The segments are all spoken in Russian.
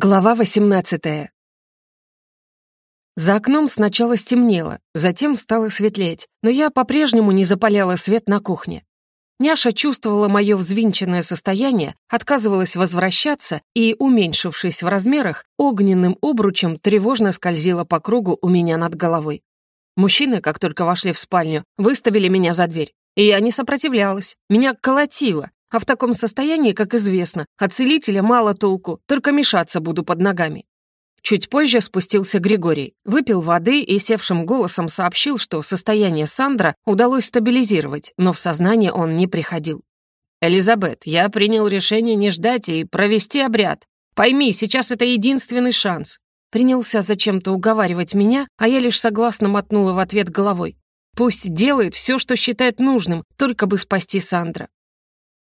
Глава 18 За окном сначала стемнело, затем стало светлеть, но я по-прежнему не запаляла свет на кухне. Няша чувствовала мое взвинченное состояние, отказывалась возвращаться и, уменьшившись в размерах, огненным обручем тревожно скользила по кругу у меня над головой. Мужчины, как только вошли в спальню, выставили меня за дверь. И я не сопротивлялась, меня колотило, а в таком состоянии, как известно, от целителя мало толку, только мешаться буду под ногами. Чуть позже спустился Григорий, выпил воды и севшим голосом сообщил, что состояние Сандра удалось стабилизировать, но в сознание он не приходил. «Элизабет, я принял решение не ждать и провести обряд. Пойми, сейчас это единственный шанс». Принялся зачем-то уговаривать меня, а я лишь согласно мотнула в ответ головой. «Пусть делает все, что считает нужным, только бы спасти Сандра.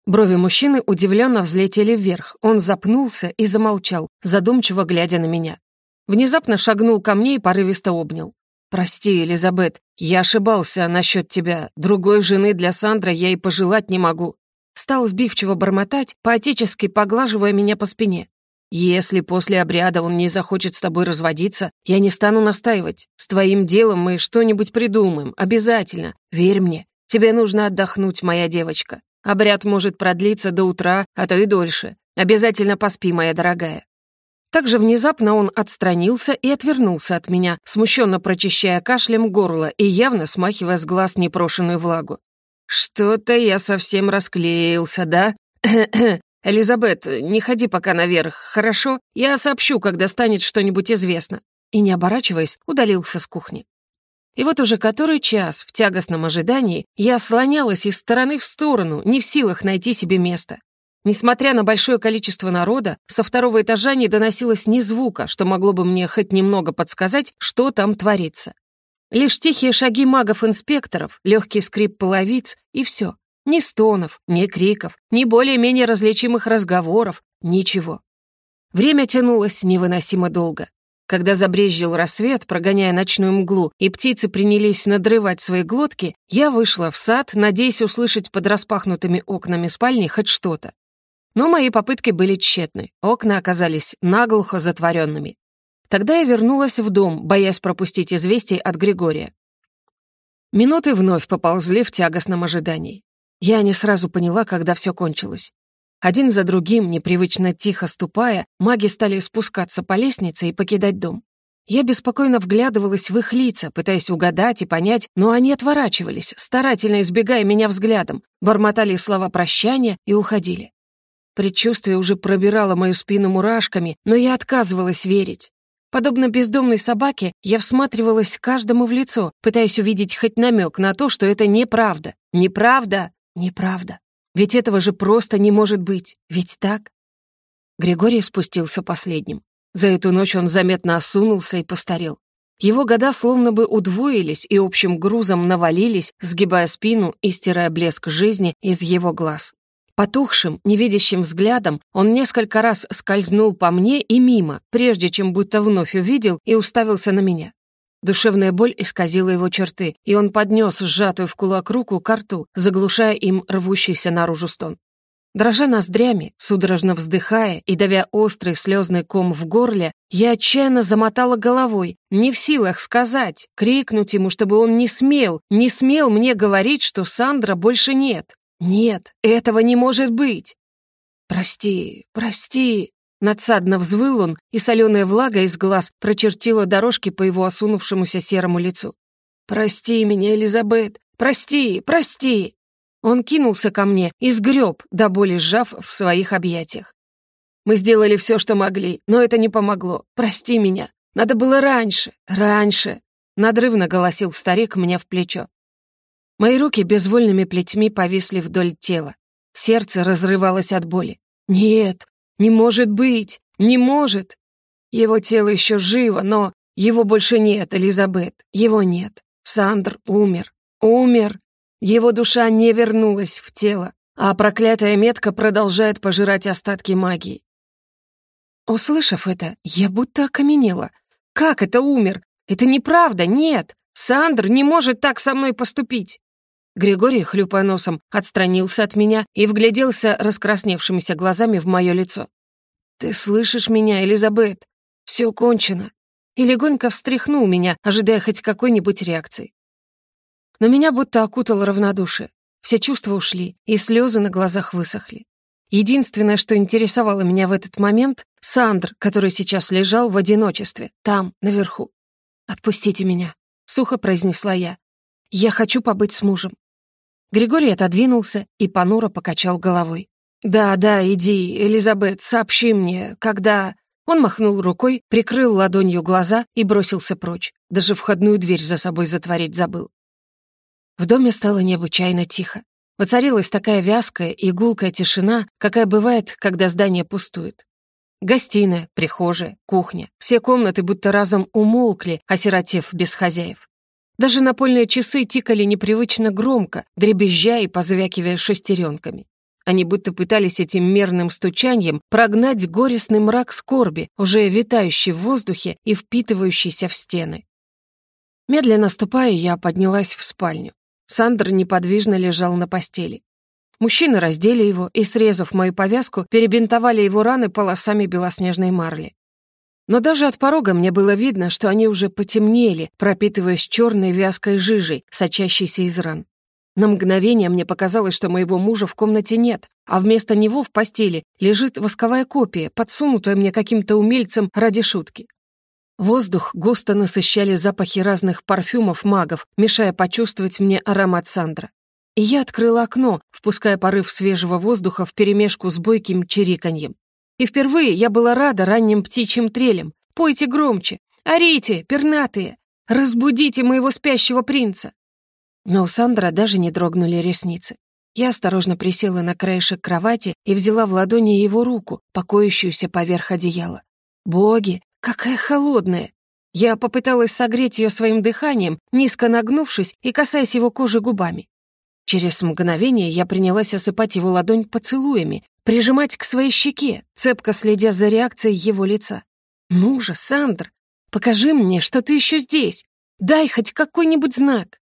Брови мужчины удивленно взлетели вверх. Он запнулся и замолчал, задумчиво глядя на меня. Внезапно шагнул ко мне и порывисто обнял. «Прости, Элизабет, я ошибался насчет тебя. Другой жены для Сандра я и пожелать не могу». Стал сбивчиво бормотать, поотечески поглаживая меня по спине. «Если после обряда он не захочет с тобой разводиться, я не стану настаивать. С твоим делом мы что-нибудь придумаем, обязательно. Верь мне, тебе нужно отдохнуть, моя девочка. Обряд может продлиться до утра, а то и дольше. Обязательно поспи, моя дорогая». Также внезапно он отстранился и отвернулся от меня, смущенно прочищая кашлем горло и явно смахивая с глаз непрошенную влагу. «Что-то я совсем расклеился, да? Элизабет, не ходи пока наверх, хорошо? Я сообщу, когда станет что-нибудь известно». И, не оборачиваясь, удалился с кухни. И вот уже который час в тягостном ожидании я слонялась из стороны в сторону, не в силах найти себе место. Несмотря на большое количество народа, со второго этажа не доносилось ни звука, что могло бы мне хоть немного подсказать, что там творится. Лишь тихие шаги магов-инспекторов, легкий скрип половиц и все. Ни стонов, ни криков, ни более-менее различимых разговоров, ничего. Время тянулось невыносимо долго. Когда забрезжил рассвет, прогоняя ночную мглу, и птицы принялись надрывать свои глотки, я вышла в сад, надеясь услышать под распахнутыми окнами спальни хоть что-то. Но мои попытки были тщетны, окна оказались наглухо затворенными. Тогда я вернулась в дом, боясь пропустить известий от Григория. Минуты вновь поползли в тягостном ожидании. Я не сразу поняла, когда все кончилось. Один за другим, непривычно тихо ступая, маги стали спускаться по лестнице и покидать дом. Я беспокойно вглядывалась в их лица, пытаясь угадать и понять, но они отворачивались, старательно избегая меня взглядом, бормотали слова прощания и уходили. Предчувствие уже пробирало мою спину мурашками, но я отказывалась верить. Подобно бездомной собаке, я всматривалась каждому в лицо, пытаясь увидеть хоть намек на то, что это неправда. Неправда, неправда. Ведь этого же просто не может быть. Ведь так? Григорий спустился последним. За эту ночь он заметно осунулся и постарел. Его года словно бы удвоились и общим грузом навалились, сгибая спину и стирая блеск жизни из его глаз. Потухшим, невидящим взглядом он несколько раз скользнул по мне и мимо, прежде чем будто вновь увидел и уставился на меня. Душевная боль исказила его черты, и он поднес сжатую в кулак руку к рту, заглушая им рвущийся наружу стон. Дрожа ноздрями, судорожно вздыхая и давя острый слезный ком в горле, я отчаянно замотала головой, не в силах сказать, крикнуть ему, чтобы он не смел, не смел мне говорить, что Сандра больше нет. Нет, этого не может быть. «Прости, прости», Надсадно взвыл он, и соленая влага из глаз прочертила дорожки по его осунувшемуся серому лицу. «Прости меня, Элизабет! Прости! Прости!» Он кинулся ко мне и сгреб, до боли сжав в своих объятиях. «Мы сделали все, что могли, но это не помогло. Прости меня. Надо было раньше, раньше!» Надрывно голосил старик мне в плечо. Мои руки безвольными плетьми повисли вдоль тела. Сердце разрывалось от боли. «Нет, не может быть! Не может! Его тело еще живо, но его больше нет, Элизабет. Его нет. Сандр умер. Умер. Его душа не вернулась в тело, а проклятая метка продолжает пожирать остатки магии. Услышав это, я будто окаменела. Как это умер? Это неправда, нет! Сандр не может так со мной поступить. Григорий, хлюпая носом, отстранился от меня и вгляделся раскрасневшимися глазами в мое лицо. «Ты слышишь меня, Элизабет? Все кончено». И легонько встряхнул меня, ожидая хоть какой-нибудь реакции. Но меня будто окутало равнодушие. Все чувства ушли, и слезы на глазах высохли. Единственное, что интересовало меня в этот момент — Сандр, который сейчас лежал в одиночестве, там, наверху. «Отпустите меня», — сухо произнесла я. «Я хочу побыть с мужем». Григорий отодвинулся и понуро покачал головой. «Да, да, иди, Элизабет, сообщи мне, когда...» Он махнул рукой, прикрыл ладонью глаза и бросился прочь. Даже входную дверь за собой затворить забыл. В доме стало необычайно тихо. Воцарилась такая вязкая и гулкая тишина, какая бывает, когда здание пустует. Гостиная, прихожая, кухня. Все комнаты будто разом умолкли, осиротев без хозяев. Даже напольные часы тикали непривычно громко, дребезжа и позвякивая шестеренками. Они будто пытались этим мерным стучанием прогнать горестный мрак скорби, уже витающий в воздухе и впитывающийся в стены. Медленно ступая, я поднялась в спальню. Сандр неподвижно лежал на постели. Мужчины раздели его и, срезав мою повязку, перебинтовали его раны полосами белоснежной марли. Но даже от порога мне было видно, что они уже потемнели, пропитываясь черной вязкой жижей, сочащейся из ран. На мгновение мне показалось, что моего мужа в комнате нет, а вместо него в постели лежит восковая копия, подсунутая мне каким-то умельцем ради шутки. Воздух густо насыщали запахи разных парфюмов магов, мешая почувствовать мне аромат Сандра. И я открыла окно, впуская порыв свежего воздуха вперемешку с бойким чириканьем. И впервые я была рада ранним птичьим трелям. Пойте громче, орите, пернатые, разбудите моего спящего принца. Но у Сандра даже не дрогнули ресницы. Я осторожно присела на краешек кровати и взяла в ладони его руку, покоящуюся поверх одеяла. Боги, Какая холодная! Я попыталась согреть ее своим дыханием, низко нагнувшись и касаясь его кожи губами. Через мгновение я принялась осыпать его ладонь поцелуями, прижимать к своей щеке, цепко следя за реакцией его лица. «Ну же, Сандр, покажи мне, что ты еще здесь. Дай хоть какой-нибудь знак».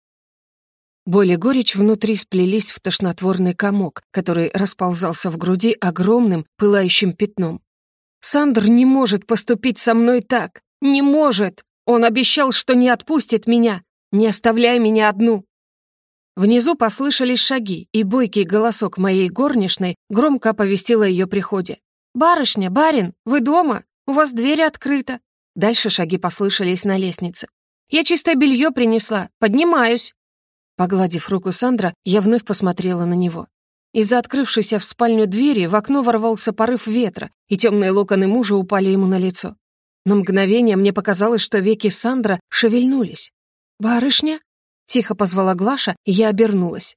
Боль и горечь внутри сплелись в тошнотворный комок, который расползался в груди огромным пылающим пятном. Сандр не может поступить со мной так. Не может. Он обещал, что не отпустит меня. Не оставляй меня одну. Внизу послышались шаги, и бойкий голосок моей горничной громко оповестил о ее приходе. «Барышня, барин, вы дома? У вас дверь открыта». Дальше шаги послышались на лестнице. «Я чистое белье принесла. Поднимаюсь». Погладив руку Сандра, я вновь посмотрела на него. Из-за открывшейся в спальню двери в окно ворвался порыв ветра, и темные локоны мужа упали ему на лицо. На мгновение мне показалось, что веки Сандра шевельнулись. «Барышня?» — тихо позвала Глаша, и я обернулась.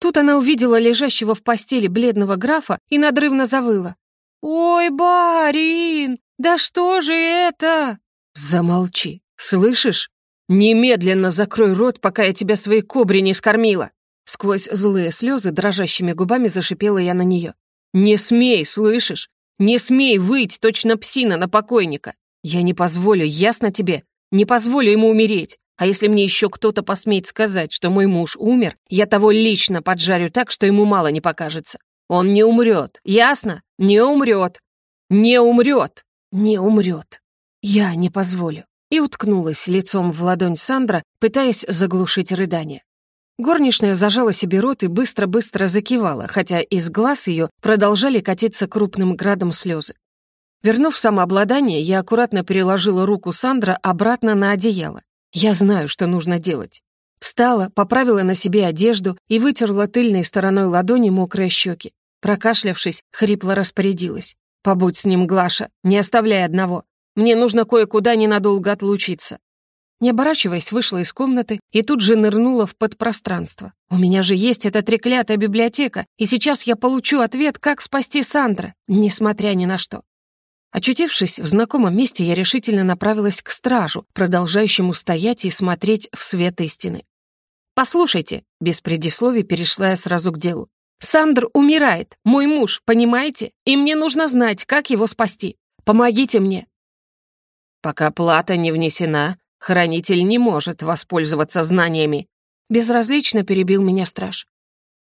Тут она увидела лежащего в постели бледного графа и надрывно завыла. «Ой, барин, да что же это?» «Замолчи, слышишь? Немедленно закрой рот, пока я тебя своей кобре не скормила!» Сквозь злые слезы дрожащими губами зашипела я на нее. «Не смей, слышишь? Не смей выть, точно псина на покойника! Я не позволю, ясно тебе? Не позволю ему умереть. А если мне еще кто-то посмеет сказать, что мой муж умер, я того лично поджарю так, что ему мало не покажется. Он не умрет, ясно? Не умрет. Не умрет. Не умрет. Я не позволю. И уткнулась лицом в ладонь Сандра, пытаясь заглушить рыдание. Горничная зажала себе рот и быстро-быстро закивала, хотя из глаз ее продолжали катиться крупным градом слезы. Вернув самообладание, я аккуратно переложила руку Сандра обратно на одеяло. Я знаю, что нужно делать. Встала, поправила на себе одежду и вытерла тыльной стороной ладони мокрые щеки. Прокашлявшись, хрипло распорядилась. «Побудь с ним, Глаша, не оставляй одного. Мне нужно кое-куда ненадолго отлучиться. Не оборачиваясь, вышла из комнаты и тут же нырнула в подпространство. У меня же есть эта треклятая библиотека, и сейчас я получу ответ, как спасти Сандра, несмотря ни на что. Очутившись в знакомом месте, я решительно направилась к стражу, продолжающему стоять и смотреть в свет истины. «Послушайте», — без предисловий перешла я сразу к делу. «Сандр умирает, мой муж, понимаете? И мне нужно знать, как его спасти. Помогите мне». «Пока плата не внесена, Хранитель не может воспользоваться знаниями. Безразлично перебил меня страж.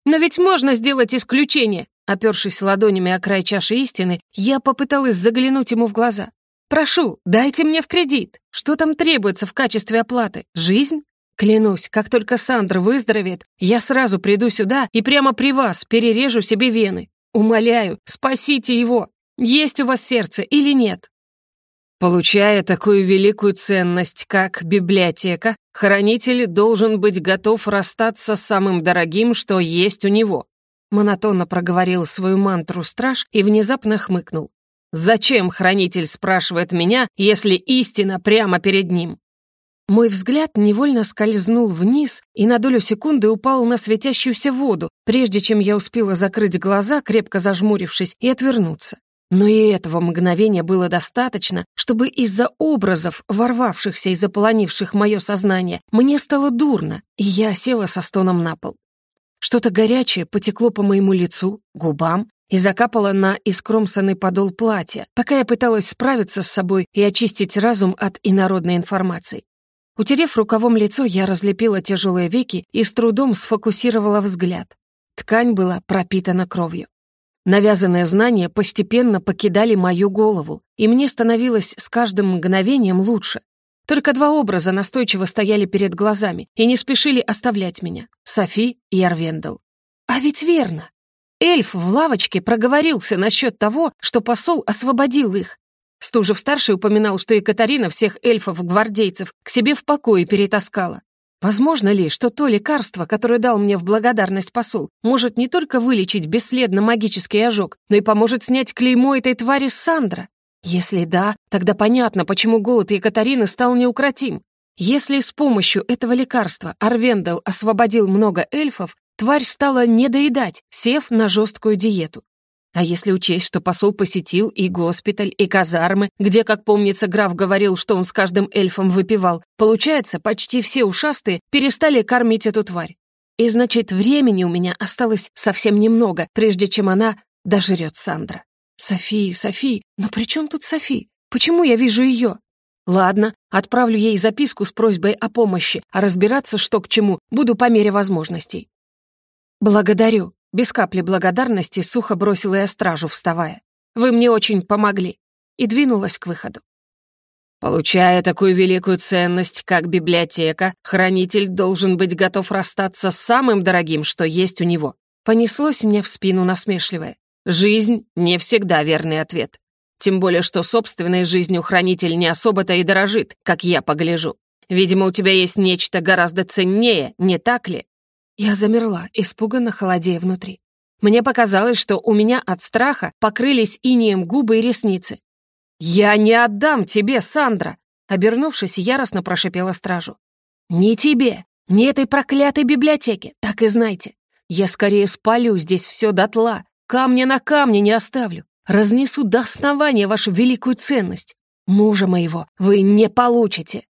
Но ведь можно сделать исключение. Опершись ладонями о край чаши истины, я попыталась заглянуть ему в глаза. «Прошу, дайте мне в кредит. Что там требуется в качестве оплаты? Жизнь? Клянусь, как только Сандр выздоровеет, я сразу приду сюда и прямо при вас перережу себе вены. Умоляю, спасите его. Есть у вас сердце или нет?» Получая такую великую ценность, как библиотека, хранитель должен быть готов расстаться с самым дорогим, что есть у него. Монотонно проговорил свою мантру страж и внезапно хмыкнул. «Зачем хранитель спрашивает меня, если истина прямо перед ним?» Мой взгляд невольно скользнул вниз и на долю секунды упал на светящуюся воду, прежде чем я успела закрыть глаза, крепко зажмурившись, и отвернуться. Но и этого мгновения было достаточно, чтобы из-за образов, ворвавшихся и заполонивших мое сознание, мне стало дурно, и я села со стоном на пол. Что-то горячее потекло по моему лицу, губам и закапало на искромсанный подол платья, пока я пыталась справиться с собой и очистить разум от инородной информации. Утерев рукавом лицо, я разлепила тяжелые веки и с трудом сфокусировала взгляд. Ткань была пропитана кровью. Навязанные знания постепенно покидали мою голову, и мне становилось с каждым мгновением лучше. Только два образа настойчиво стояли перед глазами и не спешили оставлять меня — Софи и Арвендел. А ведь верно. Эльф в лавочке проговорился насчет того, что посол освободил их, Стужев-старший упоминал, что Екатерина всех эльфов-гвардейцев к себе в покое перетаскала. Возможно ли, что то лекарство, которое дал мне в благодарность посол, может не только вылечить бесследно магический ожог, но и поможет снять клеймо этой твари Сандра? Если да, тогда понятно, почему голод Екатерины стал неукротим. Если с помощью этого лекарства Арвендел освободил много эльфов, тварь стала недоедать, сев на жесткую диету. А если учесть, что посол посетил и госпиталь, и казармы, где, как помнится, граф говорил, что он с каждым эльфом выпивал, получается, почти все ушастые перестали кормить эту тварь. И значит, времени у меня осталось совсем немного, прежде чем она дожрет Сандра. Софи, Софи, но при чем тут Софи? Почему я вижу ее? Ладно, отправлю ей записку с просьбой о помощи, а разбираться, что к чему, буду по мере возможностей. Благодарю, без капли благодарности сухо бросила я стражу, вставая. «Вы мне очень помогли!» И двинулась к выходу. Получая такую великую ценность, как библиотека, хранитель должен быть готов расстаться с самым дорогим, что есть у него. Понеслось мне в спину насмешливое. Жизнь — не всегда верный ответ. Тем более, что собственной жизнью хранитель не особо-то и дорожит, как я погляжу. Видимо, у тебя есть нечто гораздо ценнее, не так ли? Я замерла, испуганно холодея внутри. Мне показалось, что у меня от страха покрылись инеем губы и ресницы. «Я не отдам тебе, Сандра!» Обернувшись, яростно прошипела стражу. «Ни тебе, ни этой проклятой библиотеке, так и знайте. Я скорее спалю здесь все дотла, камня на камне не оставлю, разнесу до основания вашу великую ценность. Мужа моего вы не получите!»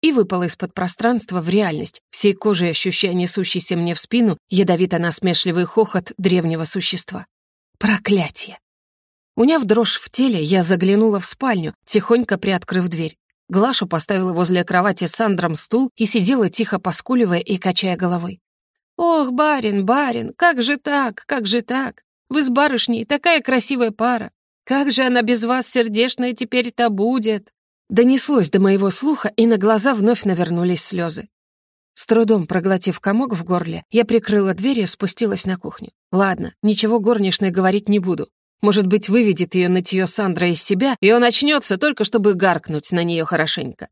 И выпала из-под пространства в реальность, всей кожей ощущая несущийся мне в спину ядовито-насмешливый хохот древнего существа. Проклятие! Уняв дрожь в теле, я заглянула в спальню, тихонько приоткрыв дверь. Глашу поставила возле кровати с Сандром стул и сидела тихо поскуливая и качая головой. «Ох, барин, барин, как же так, как же так? Вы с барышней такая красивая пара. Как же она без вас сердечная теперь-то будет?» Донеслось до моего слуха, и на глаза вновь навернулись слезы. С трудом проглотив комок в горле, я прикрыла дверь и спустилась на кухню. Ладно, ничего горничной говорить не буду. Может быть, выведет ее нытье Сандра из себя, и он очнется только чтобы гаркнуть на нее хорошенько.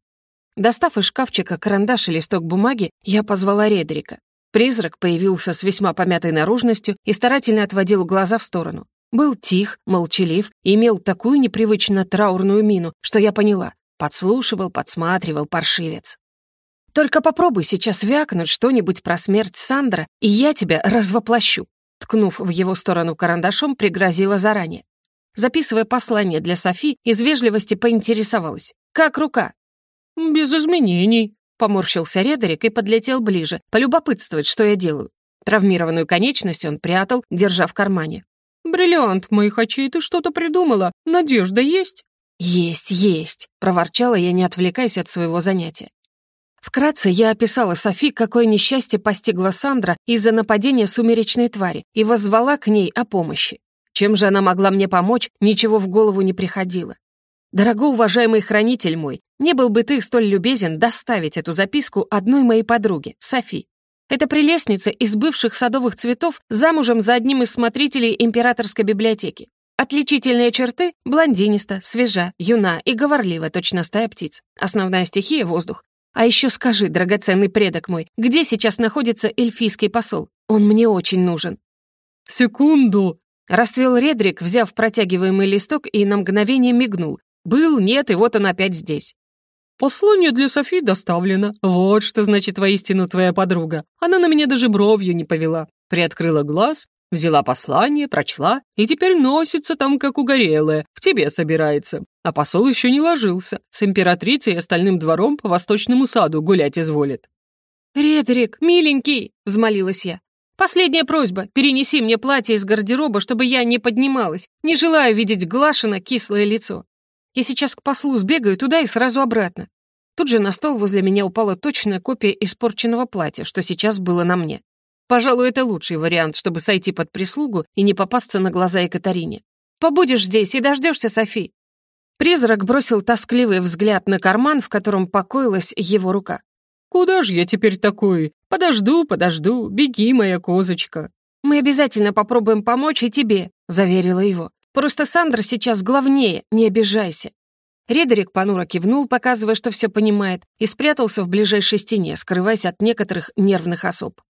Достав из шкафчика карандаш и листок бумаги, я позвала Редрика. Призрак появился с весьма помятой наружностью и старательно отводил глаза в сторону. Был тих, молчалив и имел такую непривычно траурную мину, что я поняла, Подслушивал, подсматривал паршивец. «Только попробуй сейчас вякнуть что-нибудь про смерть Сандра, и я тебя развоплощу», ткнув в его сторону карандашом, пригрозила заранее. Записывая послание для Софи, из вежливости поинтересовалась. «Как рука?» «Без изменений», — поморщился Редерик и подлетел ближе, полюбопытствовать, что я делаю. Травмированную конечность он прятал, держа в кармане. «Бриллиант моих очей, ты что-то придумала? Надежда есть?» «Есть, есть», — проворчала я, не отвлекаясь от своего занятия. Вкратце я описала Софи, какое несчастье постигло Сандра из-за нападения сумеречной твари и воззвала к ней о помощи. Чем же она могла мне помочь, ничего в голову не приходило. Дорогоуважаемый хранитель мой, не был бы ты столь любезен доставить эту записку одной моей подруге, Софи. Это прелестница из бывших садовых цветов замужем за одним из смотрителей императорской библиотеки. Отличительные черты — блондиниста, свежа, юна и говорлива, точно стая птиц. Основная стихия — воздух. А еще скажи, драгоценный предок мой, где сейчас находится эльфийский посол? Он мне очень нужен». «Секунду!» — расцвел Редрик, взяв протягиваемый листок и на мгновение мигнул. «Был, нет, и вот он опять здесь». «Послание для Софи доставлено. Вот что значит воистину твоя подруга. Она на меня даже бровью не повела. Приоткрыла глаз, взяла послание, прочла, и теперь носится там, как угорелая, к тебе собирается. А посол еще не ложился. С императрицей и остальным двором по восточному саду гулять изволит». «Редрик, миленький!» — взмолилась я. «Последняя просьба. Перенеси мне платье из гардероба, чтобы я не поднималась. Не желаю видеть Глашина кислое лицо. Я сейчас к послу сбегаю туда и сразу обратно». Тут же на стол возле меня упала точная копия испорченного платья, что сейчас было на мне. Пожалуй, это лучший вариант, чтобы сойти под прислугу и не попасться на глаза Екатерине. «Побудешь здесь и дождешься Софи», Призрак бросил тоскливый взгляд на карман, в котором покоилась его рука. «Куда же я теперь такой? Подожду, подожду, беги, моя козочка». «Мы обязательно попробуем помочь и тебе», — заверила его. «Просто Сандра сейчас главнее, не обижайся». Редерик понуро кивнул, показывая, что все понимает, и спрятался в ближайшей стене, скрываясь от некоторых нервных особ.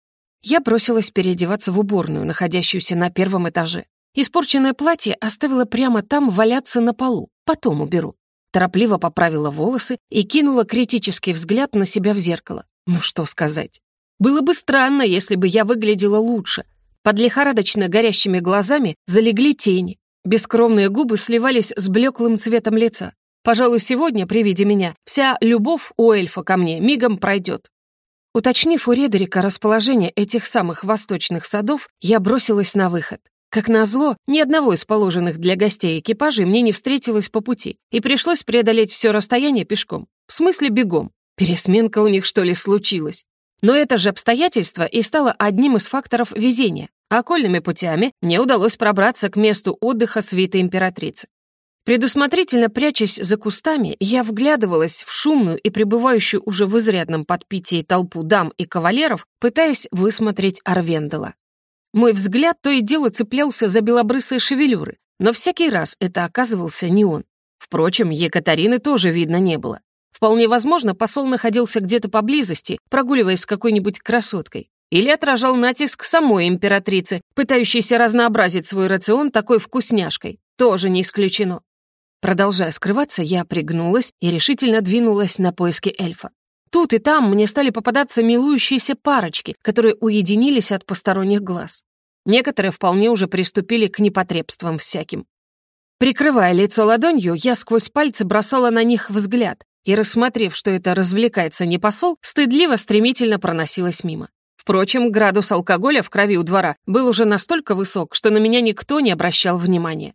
Я бросилась переодеваться в уборную, находящуюся на первом этаже. Испорченное платье оставила прямо там валяться на полу. Потом уберу. Торопливо поправила волосы и кинула критический взгляд на себя в зеркало. Ну что сказать. Было бы странно, если бы я выглядела лучше. Под лихорадочно горящими глазами залегли тени. Бескровные губы сливались с блеклым цветом лица. Пожалуй, сегодня, при виде меня, вся любовь у эльфа ко мне мигом пройдет. Уточнив у Редерика расположение этих самых восточных садов, я бросилась на выход. Как назло, ни одного из положенных для гостей экипажей мне не встретилось по пути, и пришлось преодолеть все расстояние пешком. В смысле бегом. Пересменка у них, что ли, случилась. Но это же обстоятельство и стало одним из факторов везения. Окольными путями мне удалось пробраться к месту отдыха свиты императрицы. Предусмотрительно прячась за кустами, я вглядывалась в шумную и пребывающую уже в изрядном подпитии толпу дам и кавалеров, пытаясь высмотреть Арвендела. Мой взгляд то и дело цеплялся за белобрысые шевелюры, но всякий раз это оказывался не он. Впрочем, Екатерины тоже видно не было. Вполне возможно, посол находился где-то поблизости, прогуливаясь с какой-нибудь красоткой. Или отражал натиск самой императрицы, пытающейся разнообразить свой рацион такой вкусняшкой. Тоже не исключено. Продолжая скрываться, я пригнулась и решительно двинулась на поиски эльфа. Тут и там мне стали попадаться милующиеся парочки, которые уединились от посторонних глаз. Некоторые вполне уже приступили к непотребствам всяким. Прикрывая лицо ладонью, я сквозь пальцы бросала на них взгляд и, рассмотрев, что это развлекается не посол, стыдливо стремительно проносилась мимо. Впрочем, градус алкоголя в крови у двора был уже настолько высок, что на меня никто не обращал внимания.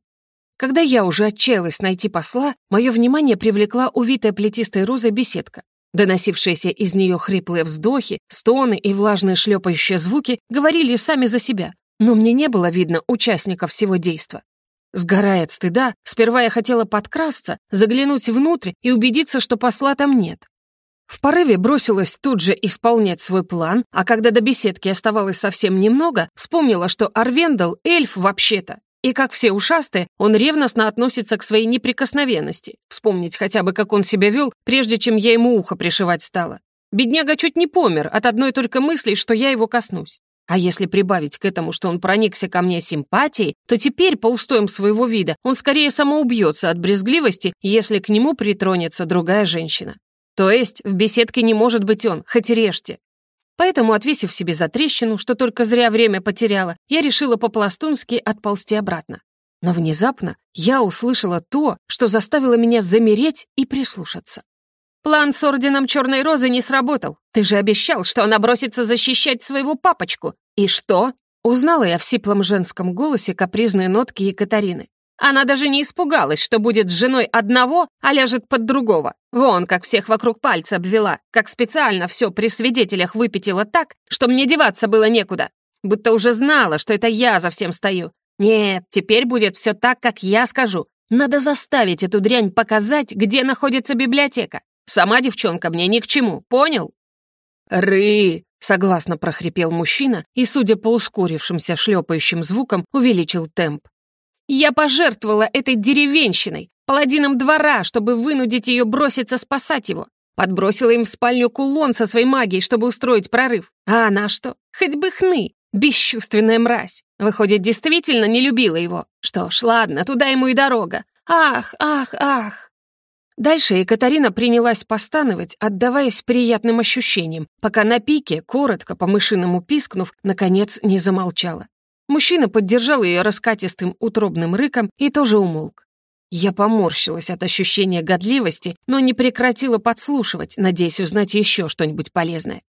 Когда я уже отчаялась найти посла, мое внимание привлекла увитая плетистой розой беседка. Доносившиеся из нее хриплые вздохи, стоны и влажные шлепающие звуки говорили сами за себя, но мне не было видно участников всего действа. Сгорая от стыда, сперва я хотела подкрасться, заглянуть внутрь и убедиться, что посла там нет. В порыве бросилась тут же исполнять свой план, а когда до беседки оставалось совсем немного, вспомнила, что Арвендал — эльф вообще-то. И как все ушастые, он ревностно относится к своей неприкосновенности. Вспомнить хотя бы, как он себя вел, прежде чем я ему ухо пришивать стала. Бедняга чуть не помер от одной только мысли, что я его коснусь. А если прибавить к этому, что он проникся ко мне симпатией, то теперь, по устоям своего вида, он скорее самоубьется от брезгливости, если к нему притронется другая женщина. То есть в беседке не может быть он, хоть и режьте. Поэтому, отвесив себе за трещину, что только зря время потеряла, я решила по-пластунски отползти обратно. Но внезапно я услышала то, что заставило меня замереть и прислушаться. План с Орденом Черной Розы не сработал. Ты же обещал, что она бросится защищать своего папочку. И что? Узнала я в сиплом женском голосе капризные нотки Екатерины. Она даже не испугалась, что будет с женой одного, а ляжет под другого. Вон, как всех вокруг пальца обвела, как специально все при свидетелях выпятила так, что мне деваться было некуда. Будто уже знала, что это я за всем стою. Нет, теперь будет все так, как я скажу. Надо заставить эту дрянь показать, где находится библиотека. Сама девчонка мне ни к чему, понял? «Ры!» — согласно прохрипел мужчина и, судя по ускорившимся шлепающим звукам, увеличил темп. Я пожертвовала этой деревенщиной, паладином двора, чтобы вынудить ее броситься спасать его. Подбросила им в спальню кулон со своей магией, чтобы устроить прорыв. А она что? Хоть бы хны. Бесчувственная мразь. Выходит, действительно не любила его. Что ж, ладно, туда ему и дорога. Ах, ах, ах. Дальше Екатерина принялась постановать, отдаваясь приятным ощущениям, пока на пике, коротко по-мышиному пискнув, наконец не замолчала. Мужчина поддержал ее раскатистым утробным рыком и тоже умолк. Я поморщилась от ощущения годливости, но не прекратила подслушивать, надеясь узнать еще что-нибудь полезное.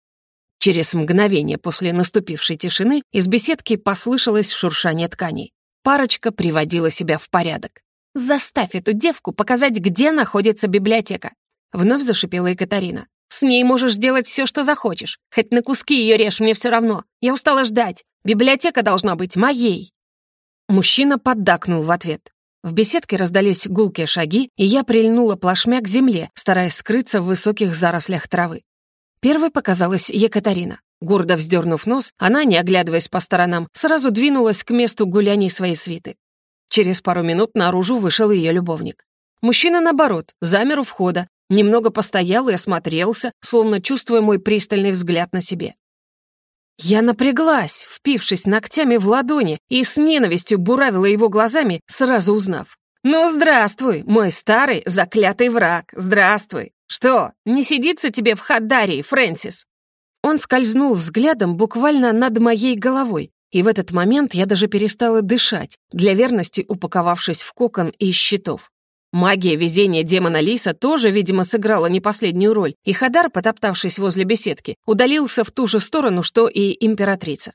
Через мгновение после наступившей тишины из беседки послышалось шуршание тканей. Парочка приводила себя в порядок. «Заставь эту девку показать, где находится библиотека!» Вновь зашипела Екатерина. «С ней можешь делать все, что захочешь. Хоть на куски ее режь, мне все равно. Я устала ждать. Библиотека должна быть моей!» Мужчина поддакнул в ответ. В беседке раздались гулкие шаги, и я прильнула плашмя к земле, стараясь скрыться в высоких зарослях травы. Первой показалась Екатерина. Гордо вздернув нос, она, не оглядываясь по сторонам, сразу двинулась к месту гуляний своей свиты. Через пару минут наружу вышел ее любовник. Мужчина, наоборот, замер у входа, немного постоял и осмотрелся, словно чувствуя мой пристальный взгляд на себе. Я напряглась, впившись ногтями в ладони и с ненавистью буравила его глазами, сразу узнав. «Ну, здравствуй, мой старый заклятый враг, здравствуй! Что, не сидится тебе в Хаддарии, Фрэнсис?» Он скользнул взглядом буквально над моей головой, и в этот момент я даже перестала дышать, для верности упаковавшись в кокон из щитов. Магия везения демона Лиса тоже, видимо, сыграла не последнюю роль, и Хадар, потоптавшись возле беседки, удалился в ту же сторону, что и императрица.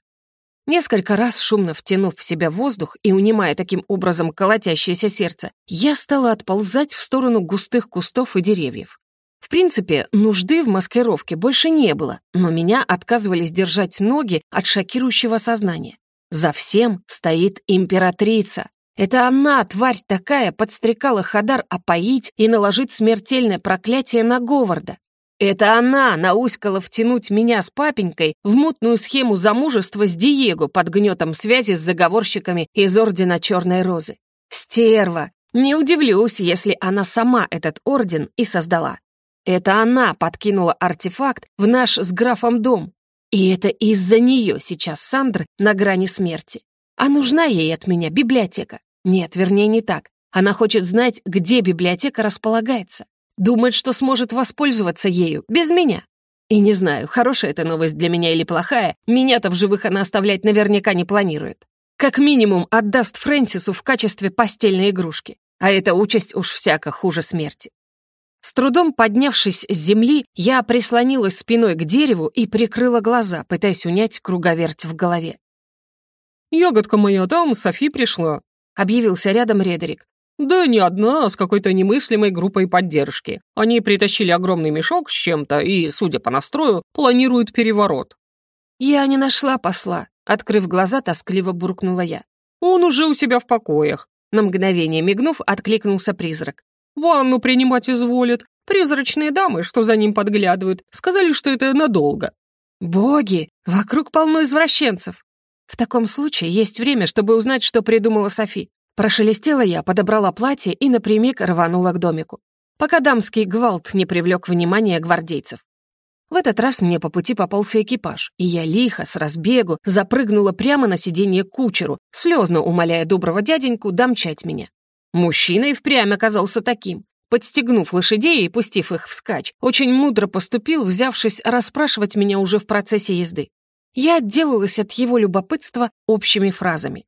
Несколько раз, шумно втянув в себя воздух и унимая таким образом колотящееся сердце, я стала отползать в сторону густых кустов и деревьев. В принципе, нужды в маскировке больше не было, но меня отказывались держать ноги от шокирующего сознания. За всем стоит императрица. Это она, тварь такая, подстрекала Хадар опоить и наложить смертельное проклятие на Говарда. Это она науськала втянуть меня с папенькой в мутную схему замужества с Диего под гнетом связи с заговорщиками из Ордена Черной Розы. Стерва! Не удивлюсь, если она сама этот орден и создала. Это она подкинула артефакт в наш с графом дом. И это из-за нее сейчас Сандр на грани смерти. А нужна ей от меня библиотека? Нет, вернее, не так. Она хочет знать, где библиотека располагается. Думает, что сможет воспользоваться ею, без меня. И не знаю, хорошая это новость для меня или плохая, меня-то в живых она оставлять наверняка не планирует. Как минимум отдаст Фрэнсису в качестве постельной игрушки. А эта участь уж всяко хуже смерти. С трудом поднявшись с земли, я прислонилась спиной к дереву и прикрыла глаза, пытаясь унять круговерть в голове. «Ягодка моя, там Софи пришла», — объявился рядом Редерик. «Да не одна, а с какой-то немыслимой группой поддержки. Они притащили огромный мешок с чем-то и, судя по настрою, планируют переворот». «Я не нашла посла», — открыв глаза, тоскливо буркнула я. «Он уже у себя в покоях». На мгновение мигнув, откликнулся призрак. «Ванну принимать изволят. Призрачные дамы, что за ним подглядывают, сказали, что это надолго». «Боги! Вокруг полно извращенцев!» В таком случае есть время, чтобы узнать, что придумала Софи. Прошелестела я, подобрала платье и напрямик рванула к домику. Пока дамский гвалт не привлек внимания гвардейцев. В этот раз мне по пути попался экипаж, и я лихо, с разбегу, запрыгнула прямо на сиденье кучеру, слезно умоляя доброго дяденьку домчать меня. Мужчина и впрямь оказался таким. Подстегнув лошадей и пустив их вскачь, очень мудро поступил, взявшись расспрашивать меня уже в процессе езды. Я отделалась от его любопытства общими фразами.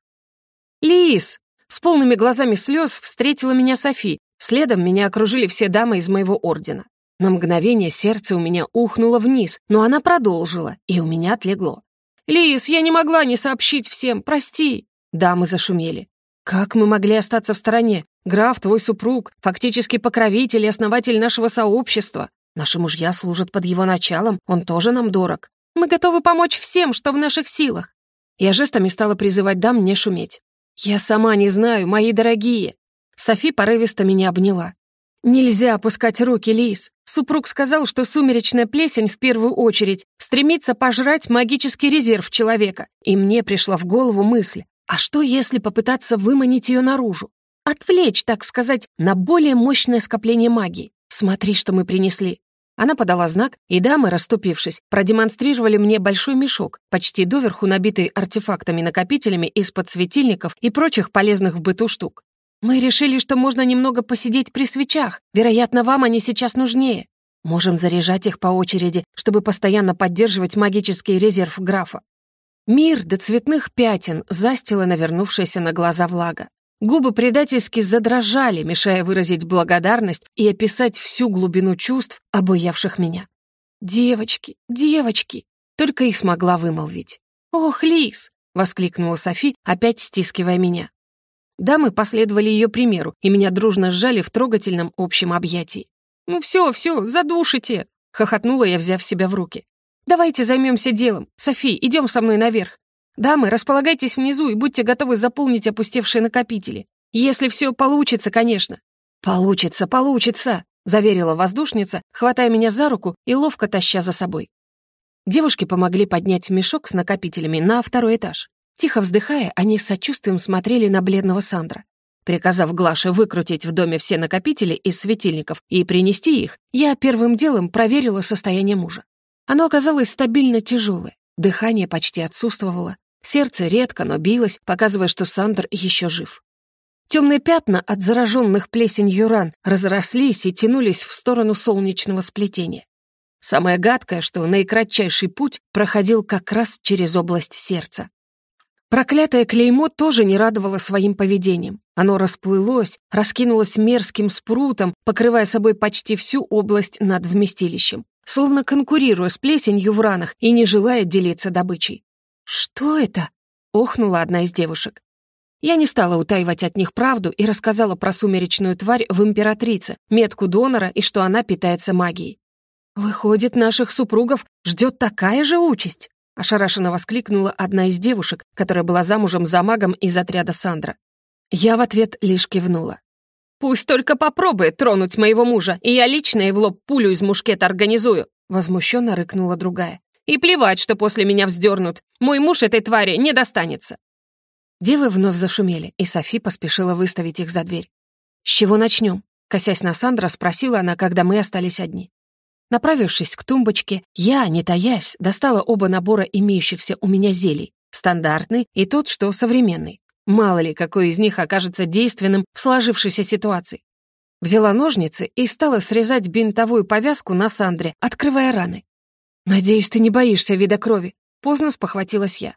«Лис!» С полными глазами слез встретила меня Софи. Следом меня окружили все дамы из моего ордена. На мгновение сердце у меня ухнуло вниз, но она продолжила, и у меня отлегло. «Лис, я не могла не сообщить всем, прости!» Дамы зашумели. Как мы могли остаться в стороне? Граф, твой супруг, фактически покровитель и основатель нашего сообщества. Наши мужья служат под его началом, он тоже нам дорог. Мы готовы помочь всем, что в наших силах. Я жестами стала призывать дам не шуметь. «Я сама не знаю, мои дорогие!» Софи порывисто меня обняла. «Нельзя опускать руки, Лис. Супруг сказал, что сумеречная плесень в первую очередь стремится пожрать магический резерв человека. И мне пришла в голову мысль, а что если попытаться выманить ее наружу? Отвлечь, так сказать, на более мощное скопление магии. Смотри, что мы принесли. Она подала знак, и дамы, расступившись, продемонстрировали мне большой мешок, почти доверху набитый артефактами-накопителями из-под светильников и прочих полезных в быту штук. Мы решили, что можно немного посидеть при свечах. Вероятно, вам они сейчас нужнее. Можем заряжать их по очереди, чтобы постоянно поддерживать магический резерв графа. Мир до цветных пятен застила навернувшаяся на глаза влага. Губы предательски задрожали, мешая выразить благодарность и описать всю глубину чувств, обуявших меня. «Девочки, девочки!» Только и смогла вымолвить. «Ох, Лис!» — воскликнула Софи, опять стискивая меня. Дамы последовали ее примеру, и меня дружно сжали в трогательном общем объятии. «Ну все, все, задушите!» — хохотнула я, взяв себя в руки. «Давайте займемся делом. Софи, идем со мной наверх. Дамы, располагайтесь внизу и будьте готовы заполнить опустевшие накопители. Если все получится, конечно». «Получится, получится», — заверила воздушница, хватая меня за руку и ловко таща за собой. Девушки помогли поднять мешок с накопителями на второй этаж. Тихо вздыхая, они с сочувствием смотрели на бледного Сандра. Приказав Глаше выкрутить в доме все накопители из светильников и принести их, я первым делом проверила состояние мужа. Оно оказалось стабильно тяжелое, дыхание почти отсутствовало, Сердце редко, но билось, показывая, что Сандер еще жив. Темные пятна от зараженных плесенью ран разрослись и тянулись в сторону солнечного сплетения. Самое гадкое, что наикратчайший путь проходил как раз через область сердца. Проклятое клеймо тоже не радовало своим поведением. Оно расплылось, раскинулось мерзким спрутом, покрывая собой почти всю область над вместилищем, словно конкурируя с плесенью в ранах и не желая делиться добычей. «Что это?» — охнула одна из девушек. Я не стала утаивать от них правду и рассказала про сумеречную тварь в императрице, метку донора и что она питается магией. «Выходит, наших супругов ждет такая же участь?» — ошарашенно воскликнула одна из девушек, которая была замужем за магом из отряда Сандра. Я в ответ лишь кивнула. «Пусть только попробует тронуть моего мужа, и я лично и в лоб пулю из мушкета организую!» Возмущенно рыкнула другая. И плевать, что после меня вздернут. Мой муж этой твари не достанется». Девы вновь зашумели, и Софи поспешила выставить их за дверь. «С чего начнем?» — косясь на Сандра, спросила она, когда мы остались одни. Направившись к тумбочке, я, не таясь, достала оба набора имеющихся у меня зелий, стандартный и тот, что современный. Мало ли, какой из них окажется действенным в сложившейся ситуации. Взяла ножницы и стала срезать бинтовую повязку на Сандре, открывая раны. «Надеюсь, ты не боишься вида крови?» Поздно спохватилась я.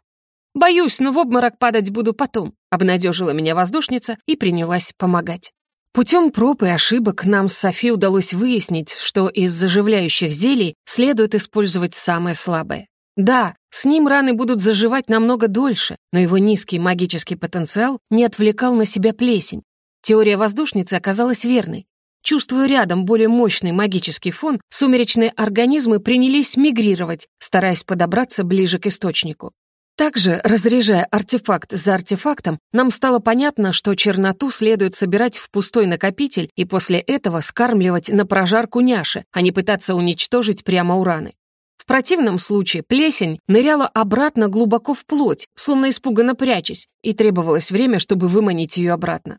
«Боюсь, но в обморок падать буду потом», обнадежила меня воздушница и принялась помогать. Путем проб и ошибок нам с Софи удалось выяснить, что из заживляющих зелий следует использовать самое слабое. Да, с ним раны будут заживать намного дольше, но его низкий магический потенциал не отвлекал на себя плесень. Теория воздушницы оказалась верной. Чувствуя рядом более мощный магический фон, сумеречные организмы принялись мигрировать, стараясь подобраться ближе к источнику. Также, разряжая артефакт за артефактом, нам стало понятно, что черноту следует собирать в пустой накопитель и после этого скармливать на прожарку няши, а не пытаться уничтожить прямо ураны. В противном случае плесень ныряла обратно глубоко в плоть, словно испуганно прячась, и требовалось время, чтобы выманить ее обратно.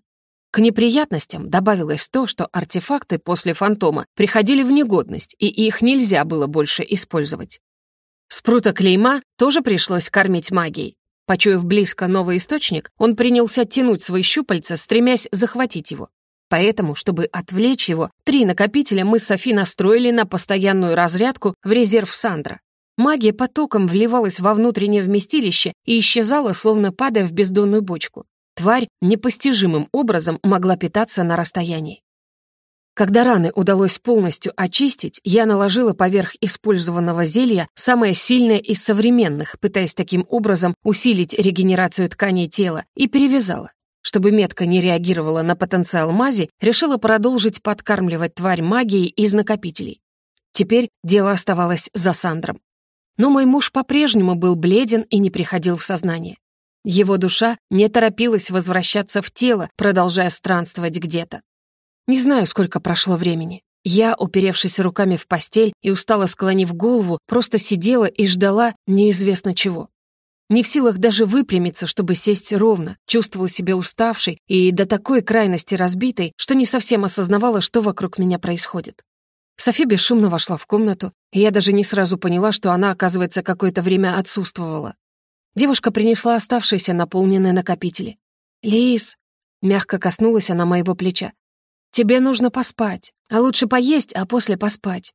К неприятностям добавилось то, что артефакты после фантома приходили в негодность, и их нельзя было больше использовать. Спрута клейма тоже пришлось кормить магией. Почуяв близко новый источник, он принялся тянуть свои щупальца, стремясь захватить его. Поэтому, чтобы отвлечь его, три накопителя мы с Софи настроили на постоянную разрядку в резерв Сандра. Магия потоком вливалась во внутреннее вместилище и исчезала, словно падая в бездонную бочку. Тварь непостижимым образом могла питаться на расстоянии. Когда раны удалось полностью очистить, я наложила поверх использованного зелья самое сильное из современных, пытаясь таким образом усилить регенерацию тканей тела, и перевязала. Чтобы метка не реагировала на потенциал мази, решила продолжить подкармливать тварь магией из накопителей. Теперь дело оставалось за Сандром. Но мой муж по-прежнему был бледен и не приходил в сознание. Его душа не торопилась возвращаться в тело, продолжая странствовать где-то. Не знаю, сколько прошло времени. Я, уперевшись руками в постель и устало склонив голову, просто сидела и ждала неизвестно чего. Не в силах даже выпрямиться, чтобы сесть ровно, чувствовала себя уставшей и до такой крайности разбитой, что не совсем осознавала, что вокруг меня происходит. Софи бесшумно вошла в комнату, и я даже не сразу поняла, что она, оказывается, какое-то время отсутствовала. Девушка принесла оставшиеся наполненные накопители. «Лис», — мягко коснулась она моего плеча, «тебе нужно поспать, а лучше поесть, а после поспать».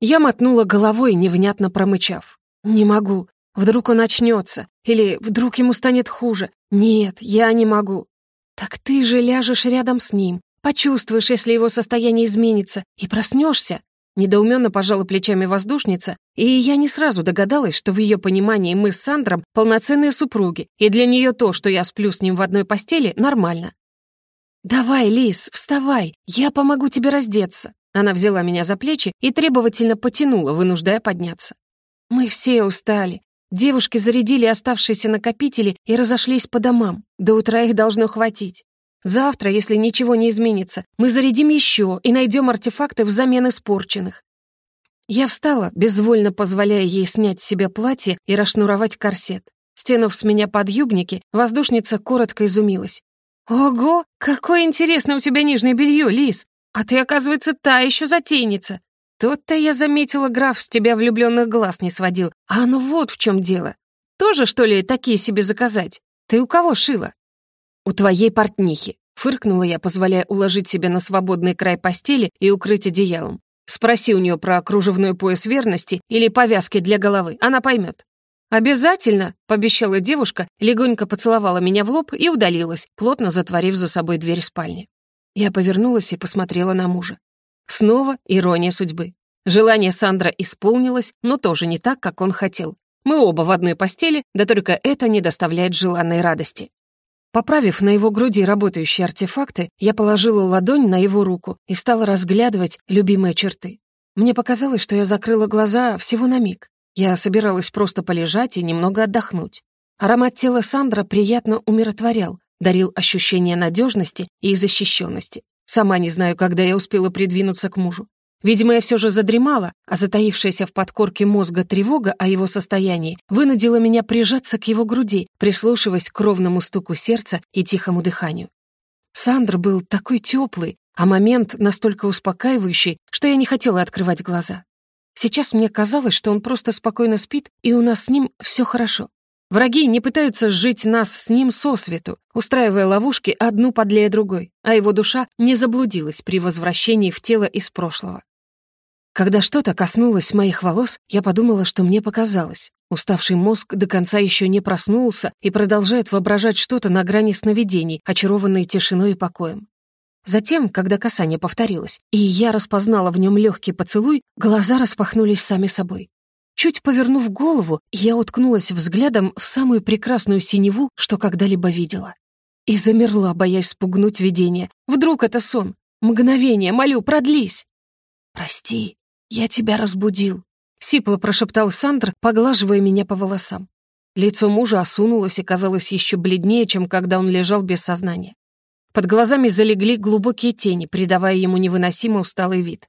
Я мотнула головой, невнятно промычав. «Не могу. Вдруг он очнется, или вдруг ему станет хуже. Нет, я не могу». «Так ты же ляжешь рядом с ним, Почувствуешь, если его состояние изменится, и проснешься. Недоуменно пожала плечами воздушница, и я не сразу догадалась, что в ее понимании мы с Сандром полноценные супруги, и для нее то, что я сплю с ним в одной постели, нормально. «Давай, Лис, вставай, я помогу тебе раздеться». Она взяла меня за плечи и требовательно потянула, вынуждая подняться. «Мы все устали. Девушки зарядили оставшиеся накопители и разошлись по домам. До утра их должно хватить. Завтра, если ничего не изменится, мы зарядим еще и найдем артефакты взамен испорченных. Я встала, безвольно позволяя ей снять с себя платье и расшнуровать корсет. Стянув с меня подъюбники, воздушница коротко изумилась. «Ого, какое интересное у тебя нижнее белье, Лис! А ты, оказывается, та еще затейница! Тот-то я заметила, граф с тебя влюбленных глаз не сводил. А ну вот в чем дело. Тоже, что ли, такие себе заказать? Ты у кого шила?» «У твоей портнихи», — фыркнула я, позволяя уложить себя на свободный край постели и укрыть одеялом. «Спроси у нее про кружевной пояс верности или повязки для головы, она поймет». «Обязательно», — пообещала девушка, легонько поцеловала меня в лоб и удалилась, плотно затворив за собой дверь спальни. Я повернулась и посмотрела на мужа. Снова ирония судьбы. Желание Сандра исполнилось, но тоже не так, как он хотел. Мы оба в одной постели, да только это не доставляет желанной радости. Поправив на его груди работающие артефакты, я положила ладонь на его руку и стала разглядывать любимые черты. Мне показалось, что я закрыла глаза всего на миг. Я собиралась просто полежать и немного отдохнуть. Аромат тела Сандра приятно умиротворял, дарил ощущение надежности и защищенности. Сама не знаю, когда я успела придвинуться к мужу. Видимо, я все же задремала, а затаившаяся в подкорке мозга тревога о его состоянии вынудила меня прижаться к его груди, прислушиваясь к ровному стуку сердца и тихому дыханию. Сандр был такой теплый, а момент настолько успокаивающий, что я не хотела открывать глаза. Сейчас мне казалось, что он просто спокойно спит, и у нас с ним все хорошо. Враги не пытаются сжить нас с ним сосвету, устраивая ловушки одну подлее другой, а его душа не заблудилась при возвращении в тело из прошлого. Когда что-то коснулось моих волос, я подумала, что мне показалось. Уставший мозг до конца еще не проснулся и продолжает воображать что-то на грани сновидений, очарованной тишиной и покоем. Затем, когда касание повторилось, и я распознала в нем легкий поцелуй, глаза распахнулись сами собой. Чуть повернув голову, я уткнулась взглядом в самую прекрасную синеву, что когда-либо видела. И замерла, боясь спугнуть видение. Вдруг это сон? Мгновение, молю, продлись. «Прости», «Я тебя разбудил», — сипло прошептал Сандр, поглаживая меня по волосам. Лицо мужа осунулось и казалось еще бледнее, чем когда он лежал без сознания. Под глазами залегли глубокие тени, придавая ему невыносимо усталый вид.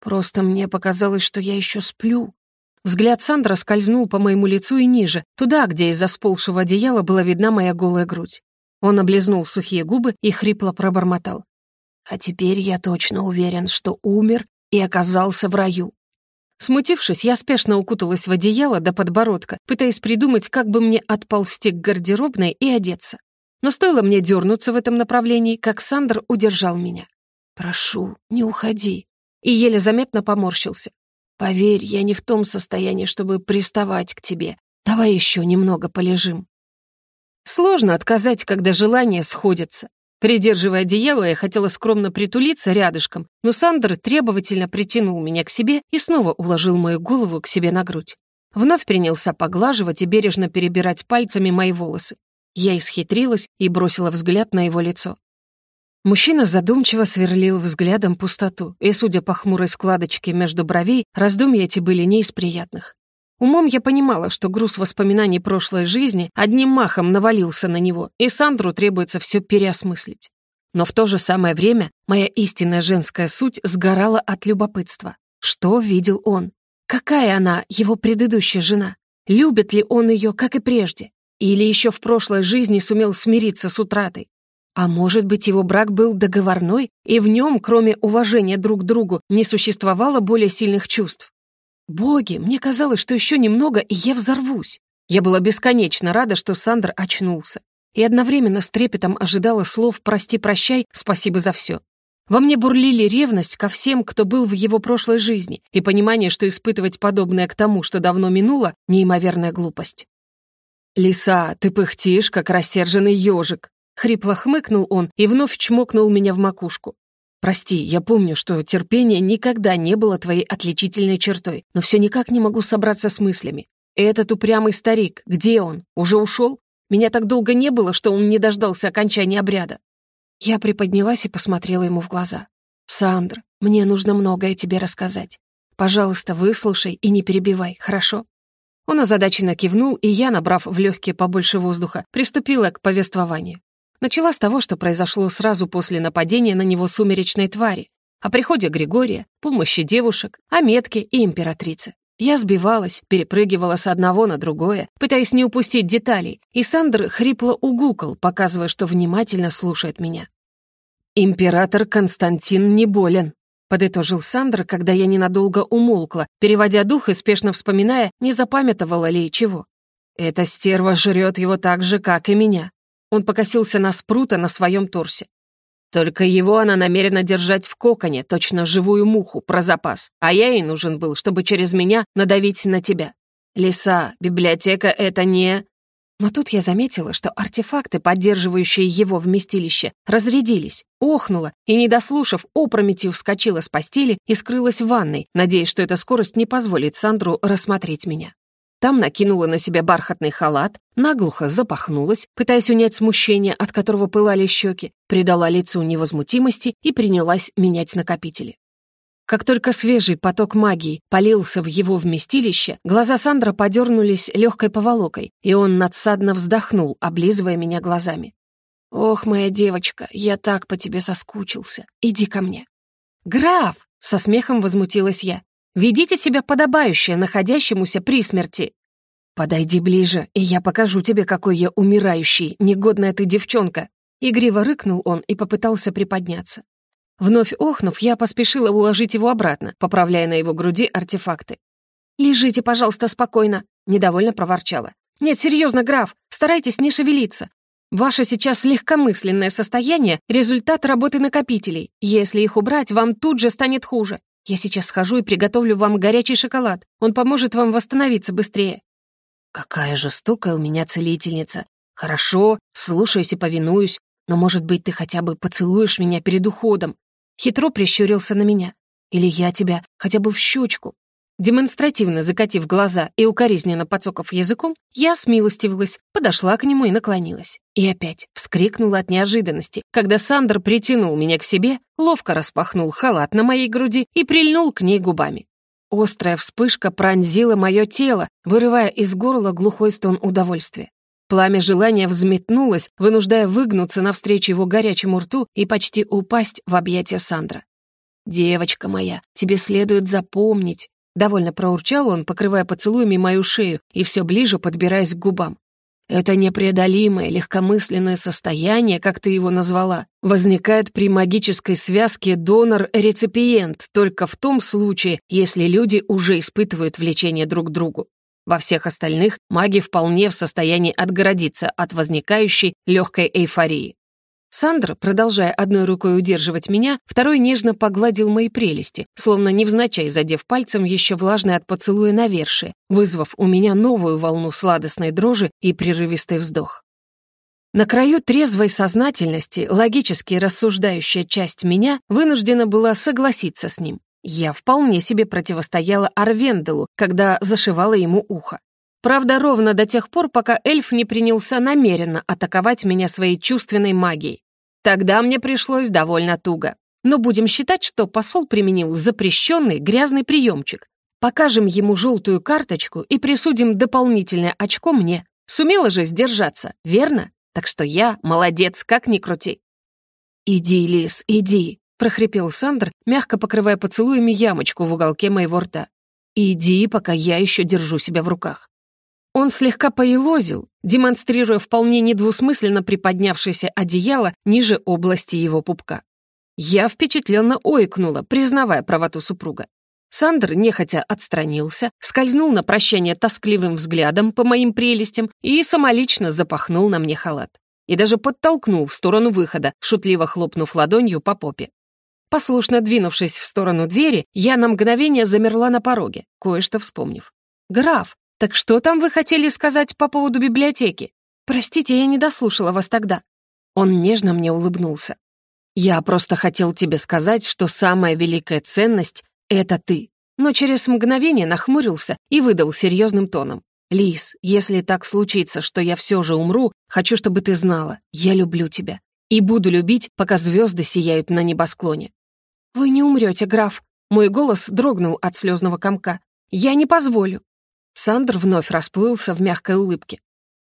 «Просто мне показалось, что я еще сплю». Взгляд Сандра скользнул по моему лицу и ниже, туда, где из-за сползшего одеяла была видна моя голая грудь. Он облизнул сухие губы и хрипло пробормотал. «А теперь я точно уверен, что умер и оказался в раю. Смутившись, я спешно укуталась в одеяло до подбородка, пытаясь придумать, как бы мне отползти к гардеробной и одеться. Но стоило мне дернуться в этом направлении, как Сандр удержал меня. «Прошу, не уходи», и еле заметно поморщился. «Поверь, я не в том состоянии, чтобы приставать к тебе. Давай еще немного полежим». Сложно отказать, когда желания сходятся. Придерживая одеяло, я хотела скромно притулиться рядышком, но Сандер требовательно притянул меня к себе и снова уложил мою голову к себе на грудь. Вновь принялся поглаживать и бережно перебирать пальцами мои волосы. Я исхитрилась и бросила взгляд на его лицо. Мужчина задумчиво сверлил взглядом пустоту, и, судя по хмурой складочке между бровей, раздумья эти были не из приятных. Умом я понимала, что груз воспоминаний прошлой жизни одним махом навалился на него, и Сандру требуется все переосмыслить. Но в то же самое время моя истинная женская суть сгорала от любопытства. Что видел он? Какая она, его предыдущая жена? Любит ли он ее, как и прежде? Или еще в прошлой жизни сумел смириться с утратой? А может быть, его брак был договорной, и в нем, кроме уважения друг к другу, не существовало более сильных чувств? Боги, мне казалось, что еще немного, и я взорвусь. Я была бесконечно рада, что Сандр очнулся. И одновременно с трепетом ожидала слов «прости-прощай, спасибо за все». Во мне бурлили ревность ко всем, кто был в его прошлой жизни, и понимание, что испытывать подобное к тому, что давно минуло, неимоверная глупость. «Лиса, ты пыхтишь, как рассерженный ежик», Хрипло хмыкнул он и вновь чмокнул меня в макушку. «Прости, я помню, что терпение никогда не было твоей отличительной чертой, но все никак не могу собраться с мыслями. Этот упрямый старик, где он? Уже ушел? Меня так долго не было, что он не дождался окончания обряда». Я приподнялась и посмотрела ему в глаза. «Сандр, мне нужно многое тебе рассказать. Пожалуйста, выслушай и не перебивай, хорошо?» Он озадаченно кивнул, и я, набрав в легкие побольше воздуха, приступила к повествованию. Начала с того, что произошло сразу после нападения на него сумеречной твари, о приходе Григория, помощи девушек, о метке и императрице. Я сбивалась, перепрыгивала с одного на другое, пытаясь не упустить деталей, и Сандр хрипло угукал, показывая, что внимательно слушает меня. «Император Константин не болен», — подытожил Сандр, когда я ненадолго умолкла, переводя дух и спешно вспоминая, не запамятовала ли чего. «Эта стерва жрет его так же, как и меня. Он покосился на спрута на своем торсе. Только его она намерена держать в коконе, точно живую муху, про запас. А я ей нужен был, чтобы через меня надавить на тебя. Леса, библиотека — это не... Но тут я заметила, что артефакты, поддерживающие его вместилище, разрядились, охнула и, не дослушав, опрометью вскочила с постели и скрылась в ванной, надеясь, что эта скорость не позволит Сандру рассмотреть меня. Там накинула на себя бархатный халат, наглухо запахнулась, пытаясь унять смущение, от которого пылали щеки, придала лицу невозмутимости и принялась менять накопители. Как только свежий поток магии полился в его вместилище, глаза Сандра подернулись легкой поволокой, и он надсадно вздохнул, облизывая меня глазами. «Ох, моя девочка, я так по тебе соскучился. Иди ко мне». «Граф!» — со смехом возмутилась я. Ведите себя подобающе находящемуся при смерти. Подойди ближе, и я покажу тебе, какой я умирающий, негодная ты девчонка. Игриво рыкнул он и попытался приподняться. Вновь охнув, я поспешила уложить его обратно, поправляя на его груди артефакты. «Лежите, пожалуйста, спокойно», — недовольно проворчала. «Нет, серьезно, граф, старайтесь не шевелиться. Ваше сейчас легкомысленное состояние — результат работы накопителей. Если их убрать, вам тут же станет хуже. Я сейчас схожу и приготовлю вам горячий шоколад. Он поможет вам восстановиться быстрее». «Какая жестокая у меня целительница. Хорошо, слушаюсь и повинуюсь, но, может быть, ты хотя бы поцелуешь меня перед уходом?» Хитро прищурился на меня. «Или я тебя хотя бы в щечку. Демонстративно закатив глаза и укоризненно подсоков языком, я смилостивилась, подошла к нему и наклонилась. И опять вскрикнула от неожиданности, когда Сандер притянул меня к себе, ловко распахнул халат на моей груди и прильнул к ней губами. Острая вспышка пронзила мое тело, вырывая из горла глухой стон удовольствия. Пламя желания взметнулось, вынуждая выгнуться навстречу его горячему рту и почти упасть в объятия Сандра. «Девочка моя, тебе следует запомнить, Довольно проурчал он, покрывая поцелуями мою шею и все ближе подбираясь к губам. Это непреодолимое, легкомысленное состояние, как ты его назвала, возникает при магической связке донор-реципиент только в том случае, если люди уже испытывают влечение друг к другу. Во всех остальных маги вполне в состоянии отгородиться от возникающей легкой эйфории. Сандра, продолжая одной рукой удерживать меня, второй нежно погладил мои прелести, словно невзначай задев пальцем еще влажное от поцелуя навершие, вызвав у меня новую волну сладостной дрожи и прерывистый вздох. На краю трезвой сознательности логически рассуждающая часть меня вынуждена была согласиться с ним. Я вполне себе противостояла Арвенделу, когда зашивала ему ухо. Правда, ровно до тех пор, пока эльф не принялся намеренно атаковать меня своей чувственной магией. Тогда мне пришлось довольно туго. Но будем считать, что посол применил запрещенный грязный приемчик. Покажем ему желтую карточку и присудим дополнительное очко мне. Сумела же сдержаться, верно? Так что я молодец, как ни крути. «Иди, Лис, иди», — прохрипел Сандр, мягко покрывая поцелуями ямочку в уголке моего рта. «Иди, пока я еще держу себя в руках». Он слегка поелозил, демонстрируя вполне недвусмысленно приподнявшееся одеяло ниже области его пупка. Я впечатленно ойкнула, признавая правоту супруга. Сандр нехотя отстранился, скользнул на прощание тоскливым взглядом по моим прелестям и самолично запахнул на мне халат. И даже подтолкнул в сторону выхода, шутливо хлопнув ладонью по попе. Послушно двинувшись в сторону двери, я на мгновение замерла на пороге, кое-что вспомнив. «Граф, «Так что там вы хотели сказать по поводу библиотеки? Простите, я не дослушала вас тогда». Он нежно мне улыбнулся. «Я просто хотел тебе сказать, что самая великая ценность — это ты». Но через мгновение нахмурился и выдал серьезным тоном. «Лис, если так случится, что я все же умру, хочу, чтобы ты знала, я люблю тебя. И буду любить, пока звезды сияют на небосклоне». «Вы не умрете, граф». Мой голос дрогнул от слезного комка. «Я не позволю. Сандр вновь расплылся в мягкой улыбке.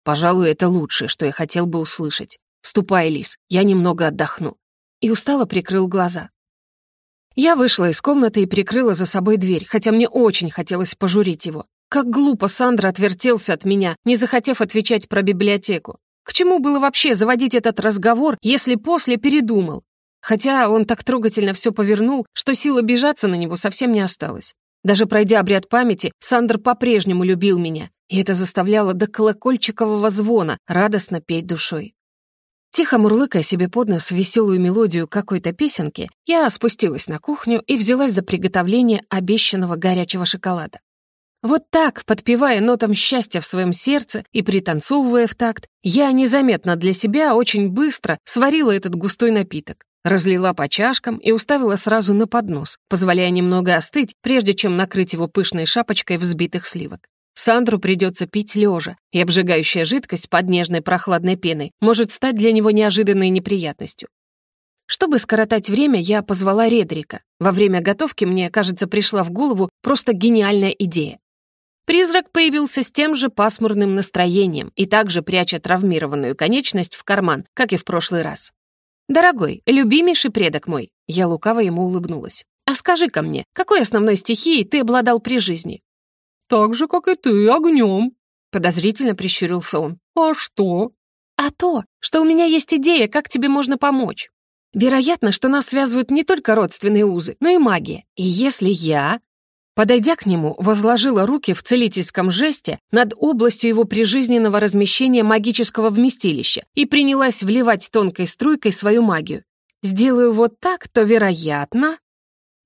«Пожалуй, это лучшее, что я хотел бы услышать. Ступай, Лис, я немного отдохну». И устало прикрыл глаза. Я вышла из комнаты и прикрыла за собой дверь, хотя мне очень хотелось пожурить его. Как глупо Сандра отвертелся от меня, не захотев отвечать про библиотеку. К чему было вообще заводить этот разговор, если после передумал? Хотя он так трогательно все повернул, что сил обижаться на него совсем не осталось. Даже пройдя обряд памяти, Сандер по-прежнему любил меня, и это заставляло до колокольчикового звона радостно петь душой. Тихо мурлыкая себе под нос веселую мелодию какой-то песенки, я спустилась на кухню и взялась за приготовление обещанного горячего шоколада. Вот так, подпевая нотам счастья в своем сердце и пританцовывая в такт, я незаметно для себя очень быстро сварила этот густой напиток. Разлила по чашкам и уставила сразу на поднос, позволяя немного остыть, прежде чем накрыть его пышной шапочкой взбитых сливок. Сандру придется пить лежа, и обжигающая жидкость под нежной прохладной пеной может стать для него неожиданной неприятностью. Чтобы скоротать время, я позвала Редрика. Во время готовки мне, кажется, пришла в голову просто гениальная идея. Призрак появился с тем же пасмурным настроением и также пряча травмированную конечность в карман, как и в прошлый раз. «Дорогой, любимейший предок мой», — я лукаво ему улыбнулась. «А скажи-ка мне, какой основной стихией ты обладал при жизни?» «Так же, как и ты, огнем», — подозрительно прищурился он. «А что?» «А то, что у меня есть идея, как тебе можно помочь. Вероятно, что нас связывают не только родственные узы, но и магия. И если я Подойдя к нему, возложила руки в целительском жесте над областью его прижизненного размещения магического вместилища и принялась вливать тонкой струйкой свою магию. «Сделаю вот так, то, вероятно...»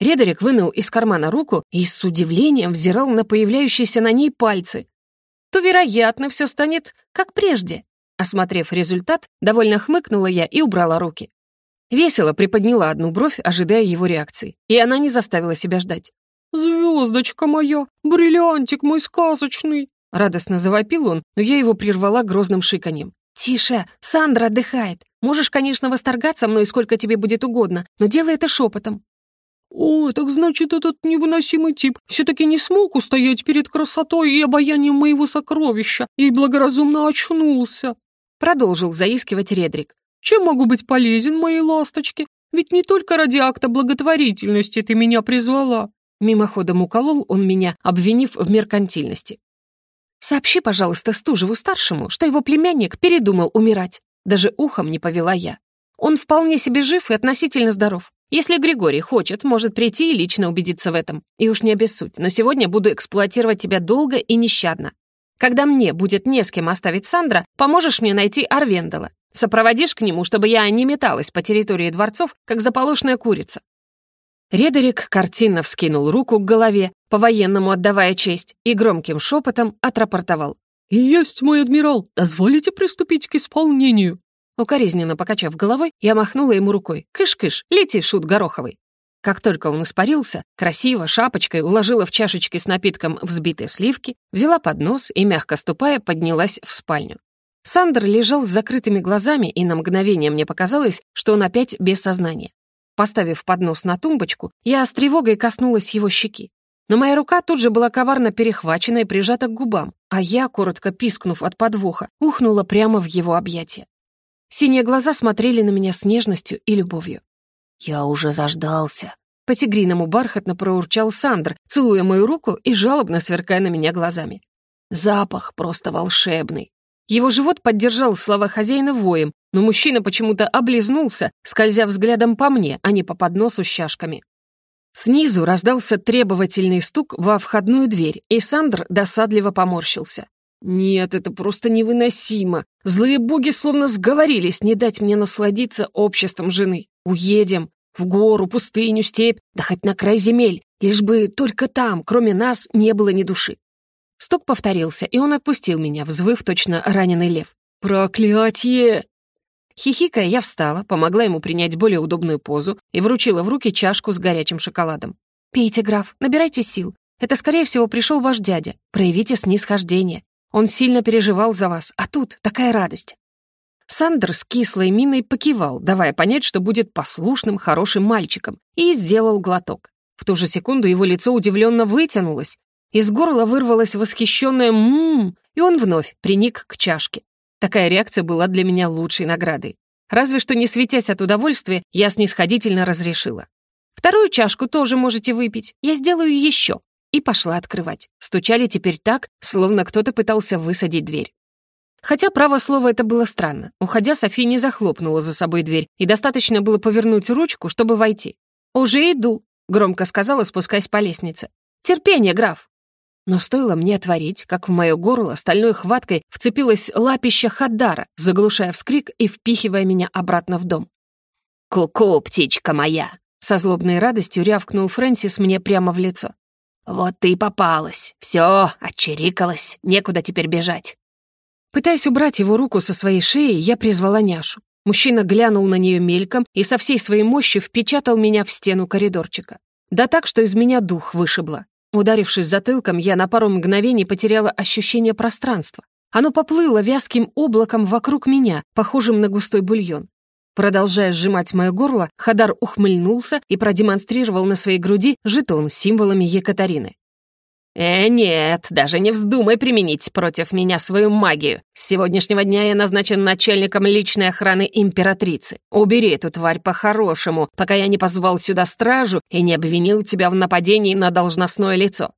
Редерик вынул из кармана руку и с удивлением взирал на появляющиеся на ней пальцы. «То, вероятно, все станет как прежде». Осмотрев результат, довольно хмыкнула я и убрала руки. Весело приподняла одну бровь, ожидая его реакции, и она не заставила себя ждать. «Звездочка моя, бриллиантик мой сказочный!» Радостно завопил он, но я его прервала грозным шиканьем. «Тише, Сандра отдыхает. Можешь, конечно, восторгаться мной сколько тебе будет угодно, но делай это шепотом». «О, так значит, этот невыносимый тип все-таки не смог устоять перед красотой и обаянием моего сокровища и благоразумно очнулся!» Продолжил заискивать Редрик. «Чем могу быть полезен моей ласточке? Ведь не только ради акта благотворительности ты меня призвала. Мимоходом уколол он меня, обвинив в меркантильности. «Сообщи, пожалуйста, Стужеву-старшему, что его племянник передумал умирать». Даже ухом не повела я. Он вполне себе жив и относительно здоров. Если Григорий хочет, может прийти и лично убедиться в этом. И уж не обессудь, но сегодня буду эксплуатировать тебя долго и нещадно. Когда мне будет не с кем оставить Сандра, поможешь мне найти Арвендала. Сопроводишь к нему, чтобы я не металась по территории дворцов, как заполошная курица. Редерик картинно вскинул руку к голове, по-военному отдавая честь, и громким шепотом отрапортовал. «Есть, мой адмирал! Дозволите приступить к исполнению?» Укоризненно покачав головой, я махнула ему рукой. «Кыш-кыш, лети, шут гороховый!» Как только он испарился, красиво, шапочкой уложила в чашечки с напитком взбитые сливки, взяла поднос и, мягко ступая, поднялась в спальню. Сандер лежал с закрытыми глазами, и на мгновение мне показалось, что он опять без сознания. Поставив поднос на тумбочку, я с тревогой коснулась его щеки. Но моя рука тут же была коварно перехвачена и прижата к губам, а я, коротко пискнув от подвоха, ухнула прямо в его объятия. Синие глаза смотрели на меня с нежностью и любовью. «Я уже заждался», — по-тигриному бархатно проурчал Сандр, целуя мою руку и жалобно сверкая на меня глазами. «Запах просто волшебный. Его живот поддержал слова хозяина воем, но мужчина почему-то облизнулся, скользя взглядом по мне, а не по подносу с чашками. Снизу раздался требовательный стук во входную дверь, и Сандр досадливо поморщился. «Нет, это просто невыносимо. Злые боги словно сговорились не дать мне насладиться обществом жены. Уедем. В гору, пустыню, степь, да хоть на край земель, лишь бы только там, кроме нас, не было ни души. Стук повторился, и он отпустил меня, взвыв точно раненый лев. «Проклятие!» Хихикая, я встала, помогла ему принять более удобную позу и вручила в руки чашку с горячим шоколадом. «Пейте, граф, набирайте сил. Это, скорее всего, пришел ваш дядя. Проявите снисхождение. Он сильно переживал за вас, а тут такая радость». Сандер с кислой миной покивал, давая понять, что будет послушным, хорошим мальчиком, и сделал глоток. В ту же секунду его лицо удивленно вытянулось, из горла вырвалось восхищенное «ммм», и он вновь приник к чашке. Такая реакция была для меня лучшей наградой. Разве что не светясь от удовольствия, я снисходительно разрешила. «Вторую чашку тоже можете выпить, я сделаю еще». И пошла открывать. Стучали теперь так, словно кто-то пытался высадить дверь. Хотя, право слово, это было странно. Уходя, София не захлопнула за собой дверь, и достаточно было повернуть ручку, чтобы войти. «Уже иду», — громко сказала, спускаясь по лестнице. «Терпение, граф!» Но стоило мне отворить, как в мое горло стальной хваткой вцепилась лапища Хадара, заглушая вскрик и впихивая меня обратно в дом. «Ку-ку, птичка моя!» Со злобной радостью рявкнул Фрэнсис мне прямо в лицо. «Вот ты и попалась. Все, отчерикалась. Некуда теперь бежать». Пытаясь убрать его руку со своей шеи, я призвала няшу. Мужчина глянул на нее мельком и со всей своей мощью впечатал меня в стену коридорчика. Да так, что из меня дух вышибло. Ударившись затылком, я на пару мгновений потеряла ощущение пространства. Оно поплыло вязким облаком вокруг меня, похожим на густой бульон. Продолжая сжимать мое горло, Хадар ухмыльнулся и продемонстрировал на своей груди жетон с символами Екатерины. «Э, нет, даже не вздумай применить против меня свою магию. С сегодняшнего дня я назначен начальником личной охраны императрицы. Убери эту тварь по-хорошему, пока я не позвал сюда стражу и не обвинил тебя в нападении на должностное лицо».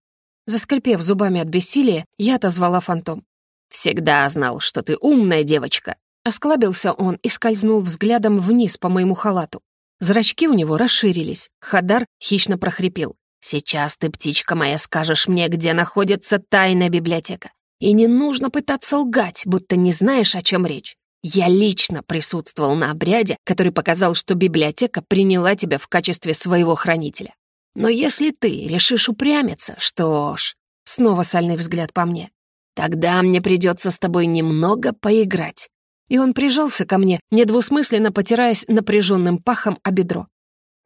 Заскрипев зубами от бессилия, я отозвала фантом. «Всегда знал, что ты умная девочка». Осклабился он и скользнул взглядом вниз по моему халату. Зрачки у него расширились. Хадар хищно прохрипел. Сейчас ты, птичка моя, скажешь мне, где находится тайная библиотека. И не нужно пытаться лгать, будто не знаешь, о чем речь. Я лично присутствовал на обряде, который показал, что библиотека приняла тебя в качестве своего хранителя. Но если ты решишь упрямиться, что ж, снова сальный взгляд по мне, тогда мне придется с тобой немного поиграть. И он прижался ко мне, недвусмысленно потираясь напряженным пахом о бедро.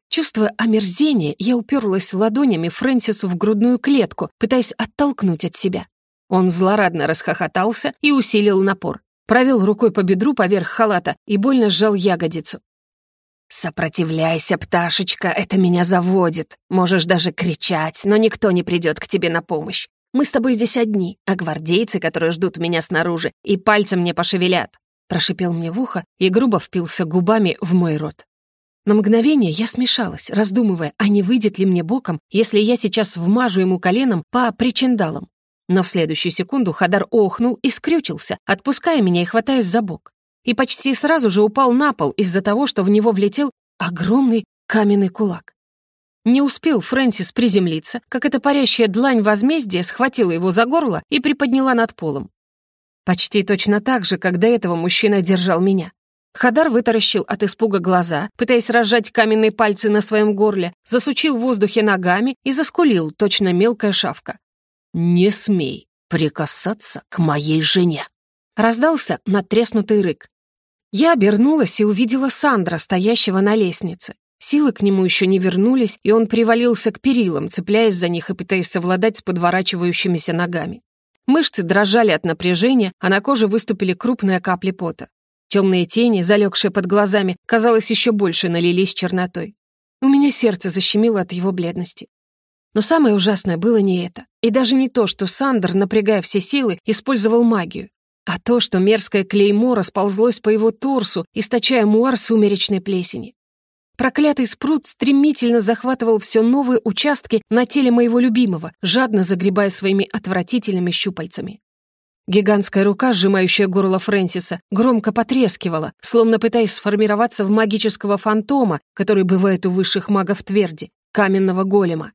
Чувствуя омерзение, я уперлась ладонями Фрэнсису в грудную клетку, пытаясь оттолкнуть от себя. Он злорадно расхохотался и усилил напор. Провел рукой по бедру поверх халата и больно сжал ягодицу. «Сопротивляйся, пташечка, это меня заводит. Можешь даже кричать, но никто не придет к тебе на помощь. Мы с тобой здесь одни, а гвардейцы, которые ждут меня снаружи, и пальцем не пошевелят», прошипел мне в ухо и грубо впился губами в мой рот. На мгновение я смешалась, раздумывая, а не выйдет ли мне боком, если я сейчас вмажу ему коленом по причиндалам. Но в следующую секунду Хадар охнул и скрючился, отпуская меня и хватаясь за бок. И почти сразу же упал на пол из-за того, что в него влетел огромный каменный кулак. Не успел Фрэнсис приземлиться, как эта парящая длань возмездия схватила его за горло и приподняла над полом. Почти точно так же, как до этого мужчина держал меня. Хадар вытаращил от испуга глаза, пытаясь разжать каменные пальцы на своем горле, засучил в воздухе ногами и заскулил, точно мелкая шавка. «Не смей прикасаться к моей жене!» Раздался надтреснутый рык. Я обернулась и увидела Сандра, стоящего на лестнице. Силы к нему еще не вернулись, и он привалился к перилам, цепляясь за них и пытаясь совладать с подворачивающимися ногами. Мышцы дрожали от напряжения, а на коже выступили крупные капли пота. Темные тени, залегшие под глазами, казалось, еще больше налились чернотой. У меня сердце защемило от его бледности. Но самое ужасное было не это. И даже не то, что Сандер, напрягая все силы, использовал магию, а то, что мерзкое клеймо расползлось по его торсу, источая муар сумеречной плесени. Проклятый спрут стремительно захватывал все новые участки на теле моего любимого, жадно загребая своими отвратительными щупальцами. Гигантская рука, сжимающая горло Фрэнсиса, громко потрескивала, словно пытаясь сформироваться в магического фантома, который бывает у высших магов тверди, каменного голема.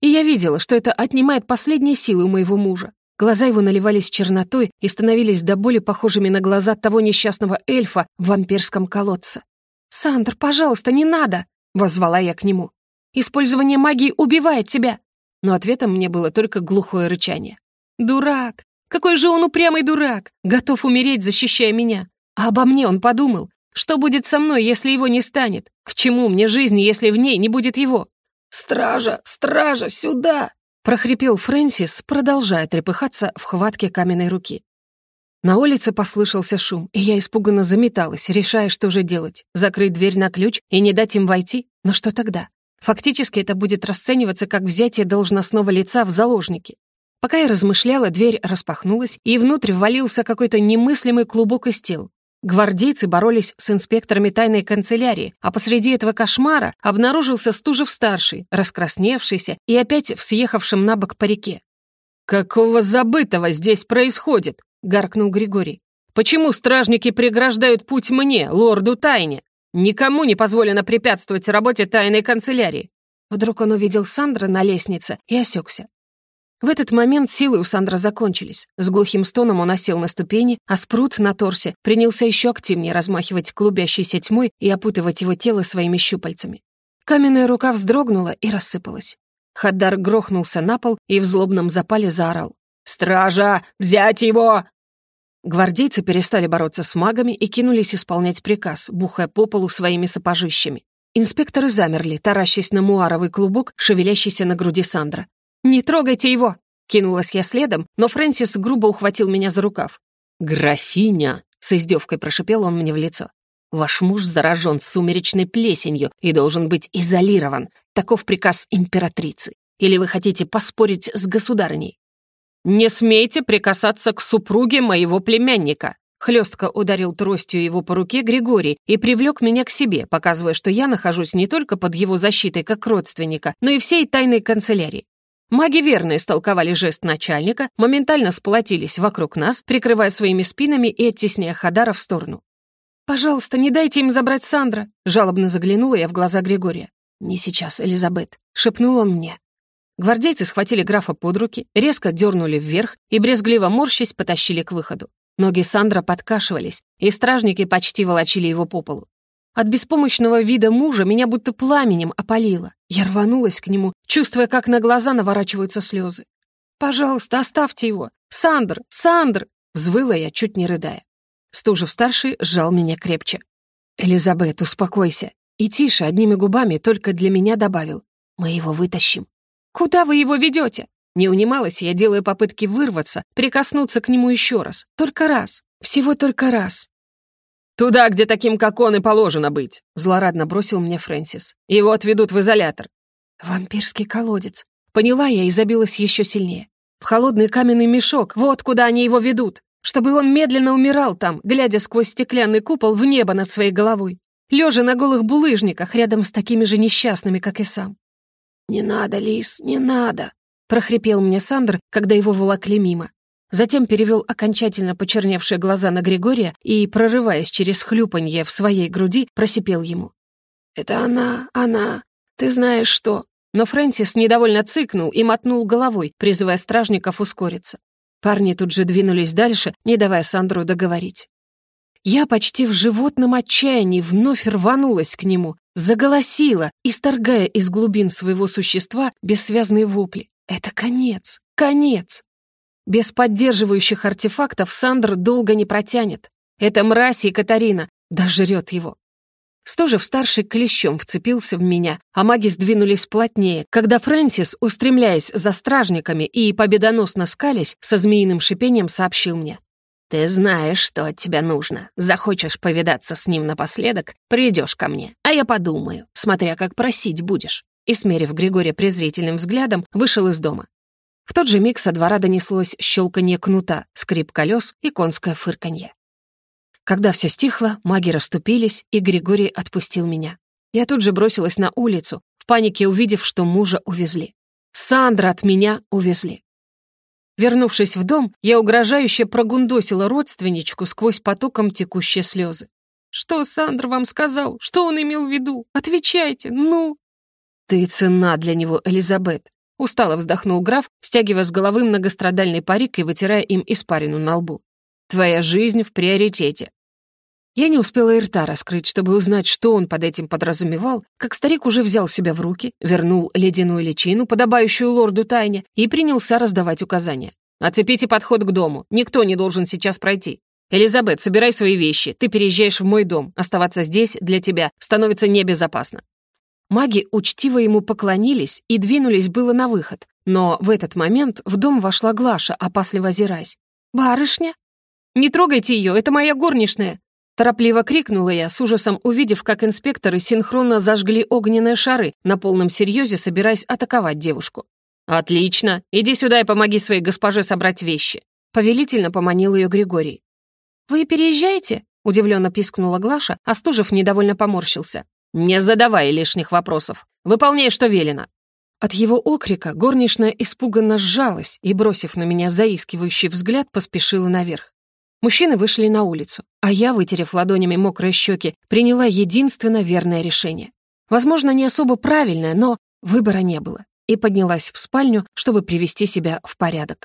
И я видела, что это отнимает последние силы у моего мужа. Глаза его наливались чернотой и становились до боли похожими на глаза того несчастного эльфа в вампирском колодце. «Сандр, пожалуйста, не надо!» — воззвала я к нему. «Использование магии убивает тебя!» Но ответом мне было только глухое рычание. «Дурак! Какой же он упрямый дурак! Готов умереть, защищая меня! А обо мне он подумал. Что будет со мной, если его не станет? К чему мне жизнь, если в ней не будет его?» «Стража! Стража! Сюда!» прохрипел Фрэнсис, продолжая трепыхаться в хватке каменной руки. На улице послышался шум, и я испуганно заметалась, решая, что же делать. Закрыть дверь на ключ и не дать им войти? Но что тогда? Фактически это будет расцениваться как взятие должностного лица в заложники. Пока я размышляла, дверь распахнулась, и внутрь ввалился какой-то немыслимый клубок из тел. Гвардейцы боролись с инспекторами тайной канцелярии, а посреди этого кошмара обнаружился Стужев-старший, раскрасневшийся и опять в съехавшем на бок парике. «Какого забытого здесь происходит?» — гаркнул Григорий. «Почему стражники преграждают путь мне, лорду Тайне? Никому не позволено препятствовать работе тайной канцелярии». Вдруг он увидел Сандра на лестнице и осекся. В этот момент силы у Сандра закончились. С глухим стоном он осел на ступени, а спрут на торсе принялся еще активнее размахивать клубящейся тьмой и опутывать его тело своими щупальцами. Каменная рука вздрогнула и рассыпалась. Хаддар грохнулся на пол и в злобном запале заорал. «Стража! Взять его!» Гвардейцы перестали бороться с магами и кинулись исполнять приказ, бухая по полу своими сапожищами. Инспекторы замерли, таращась на муаровый клубок, шевелящийся на груди Сандра. «Не трогайте его!» Кинулась я следом, но Фрэнсис грубо ухватил меня за рукав. «Графиня!» — с издевкой прошипел он мне в лицо. «Ваш муж заражен сумеречной плесенью и должен быть изолирован. Таков приказ императрицы. Или вы хотите поспорить с государыней?» «Не смейте прикасаться к супруге моего племянника!» Хлестко ударил тростью его по руке Григорий и привлек меня к себе, показывая, что я нахожусь не только под его защитой как родственника, но и всей тайной канцелярии. Маги верно истолковали жест начальника, моментально сплотились вокруг нас, прикрывая своими спинами и оттесняя Хадара в сторону. «Пожалуйста, не дайте им забрать Сандра!» Жалобно заглянула я в глаза Григория. «Не сейчас, Элизабет», — шепнул он мне. Гвардейцы схватили графа под руки, резко дернули вверх и, брезгливо морщись, потащили к выходу. Ноги Сандра подкашивались, и стражники почти волочили его по полу. От беспомощного вида мужа меня будто пламенем опалило. Я рванулась к нему, чувствуя, как на глаза наворачиваются слезы. «Пожалуйста, оставьте его! Сандр! Сандр!» Взвыла я, чуть не рыдая. Стужев-старший сжал меня крепче. «Элизабет, успокойся!» И тише, одними губами, только для меня добавил. «Мы его вытащим». «Куда вы его ведете?» Не унималась я, делая попытки вырваться, прикоснуться к нему еще раз. Только раз. Всего только раз. «Туда, где таким, как он, и положено быть», — злорадно бросил мне Фрэнсис. «Его отведут в изолятор». «Вампирский колодец». Поняла я и забилась еще сильнее. В холодный каменный мешок, вот куда они его ведут. Чтобы он медленно умирал там, глядя сквозь стеклянный купол в небо над своей головой. Лежа на голых булыжниках, рядом с такими же несчастными, как и сам. «Не надо, Лис, не надо», — прохрипел мне Сандр, когда его волокли мимо. Затем перевел окончательно почерневшие глаза на Григория и, прорываясь через хлюпанье в своей груди, просипел ему. «Это она, она. Ты знаешь что?» Но Фрэнсис недовольно цыкнул и мотнул головой, призывая стражников ускориться. Парни тут же двинулись дальше, не давая Сандру договорить. Я почти в животном отчаянии вновь рванулась к нему, заголосила, исторгая из глубин своего существа бессвязные вопли. «Это конец! Конец!» Без поддерживающих артефактов Сандр долго не протянет. Эта мразь Екатерина дожрет его. Стожев-старший клещом вцепился в меня, а маги сдвинулись плотнее, когда Фрэнсис, устремляясь за стражниками и победоносно скались, со змеиным шипением сообщил мне. «Ты знаешь, что от тебя нужно. Захочешь повидаться с ним напоследок, придешь ко мне, а я подумаю, смотря как просить будешь». И, смерив Григория презрительным взглядом, вышел из дома. В тот же миг со двора донеслось щелканье кнута, скрип колес и конское фырканье. Когда все стихло, маги расступились, и Григорий отпустил меня. Я тут же бросилась на улицу, в панике увидев, что мужа увезли. Сандра от меня увезли. Вернувшись в дом, я угрожающе прогундосила родственничку сквозь потоком текущие слезы. «Что Сандра вам сказал? Что он имел в виду? Отвечайте, ну!» «Ты цена для него, Элизабет», — устало вздохнул граф, стягивая с головы многострадальный парик и вытирая им испарину на лбу. Твоя жизнь в приоритете». Я не успела и рта раскрыть, чтобы узнать, что он под этим подразумевал, как старик уже взял себя в руки, вернул ледяную личину, подобающую лорду Тайне, и принялся раздавать указания. «Оцепите подход к дому. Никто не должен сейчас пройти. Элизабет, собирай свои вещи. Ты переезжаешь в мой дом. Оставаться здесь для тебя становится небезопасно». Маги учтиво ему поклонились и двинулись было на выход, но в этот момент в дом вошла Глаша, опасливо озираясь. «Барышня?» «Не трогайте ее, это моя горничная!» Торопливо крикнула я, с ужасом увидев, как инспекторы синхронно зажгли огненные шары, на полном серьезе собираясь атаковать девушку. «Отлично! Иди сюда и помоги своей госпоже собрать вещи!» Повелительно поманил ее Григорий. «Вы переезжаете?» — удивленно пискнула Глаша, а Стужев недовольно поморщился. «Не задавай лишних вопросов. Выполняй, что велено». От его окрика горничная испуганно сжалась и, бросив на меня заискивающий взгляд, поспешила наверх. Мужчины вышли на улицу, а я, вытерев ладонями мокрые щеки, приняла единственно верное решение. Возможно, не особо правильное, но выбора не было, и поднялась в спальню, чтобы привести себя в порядок.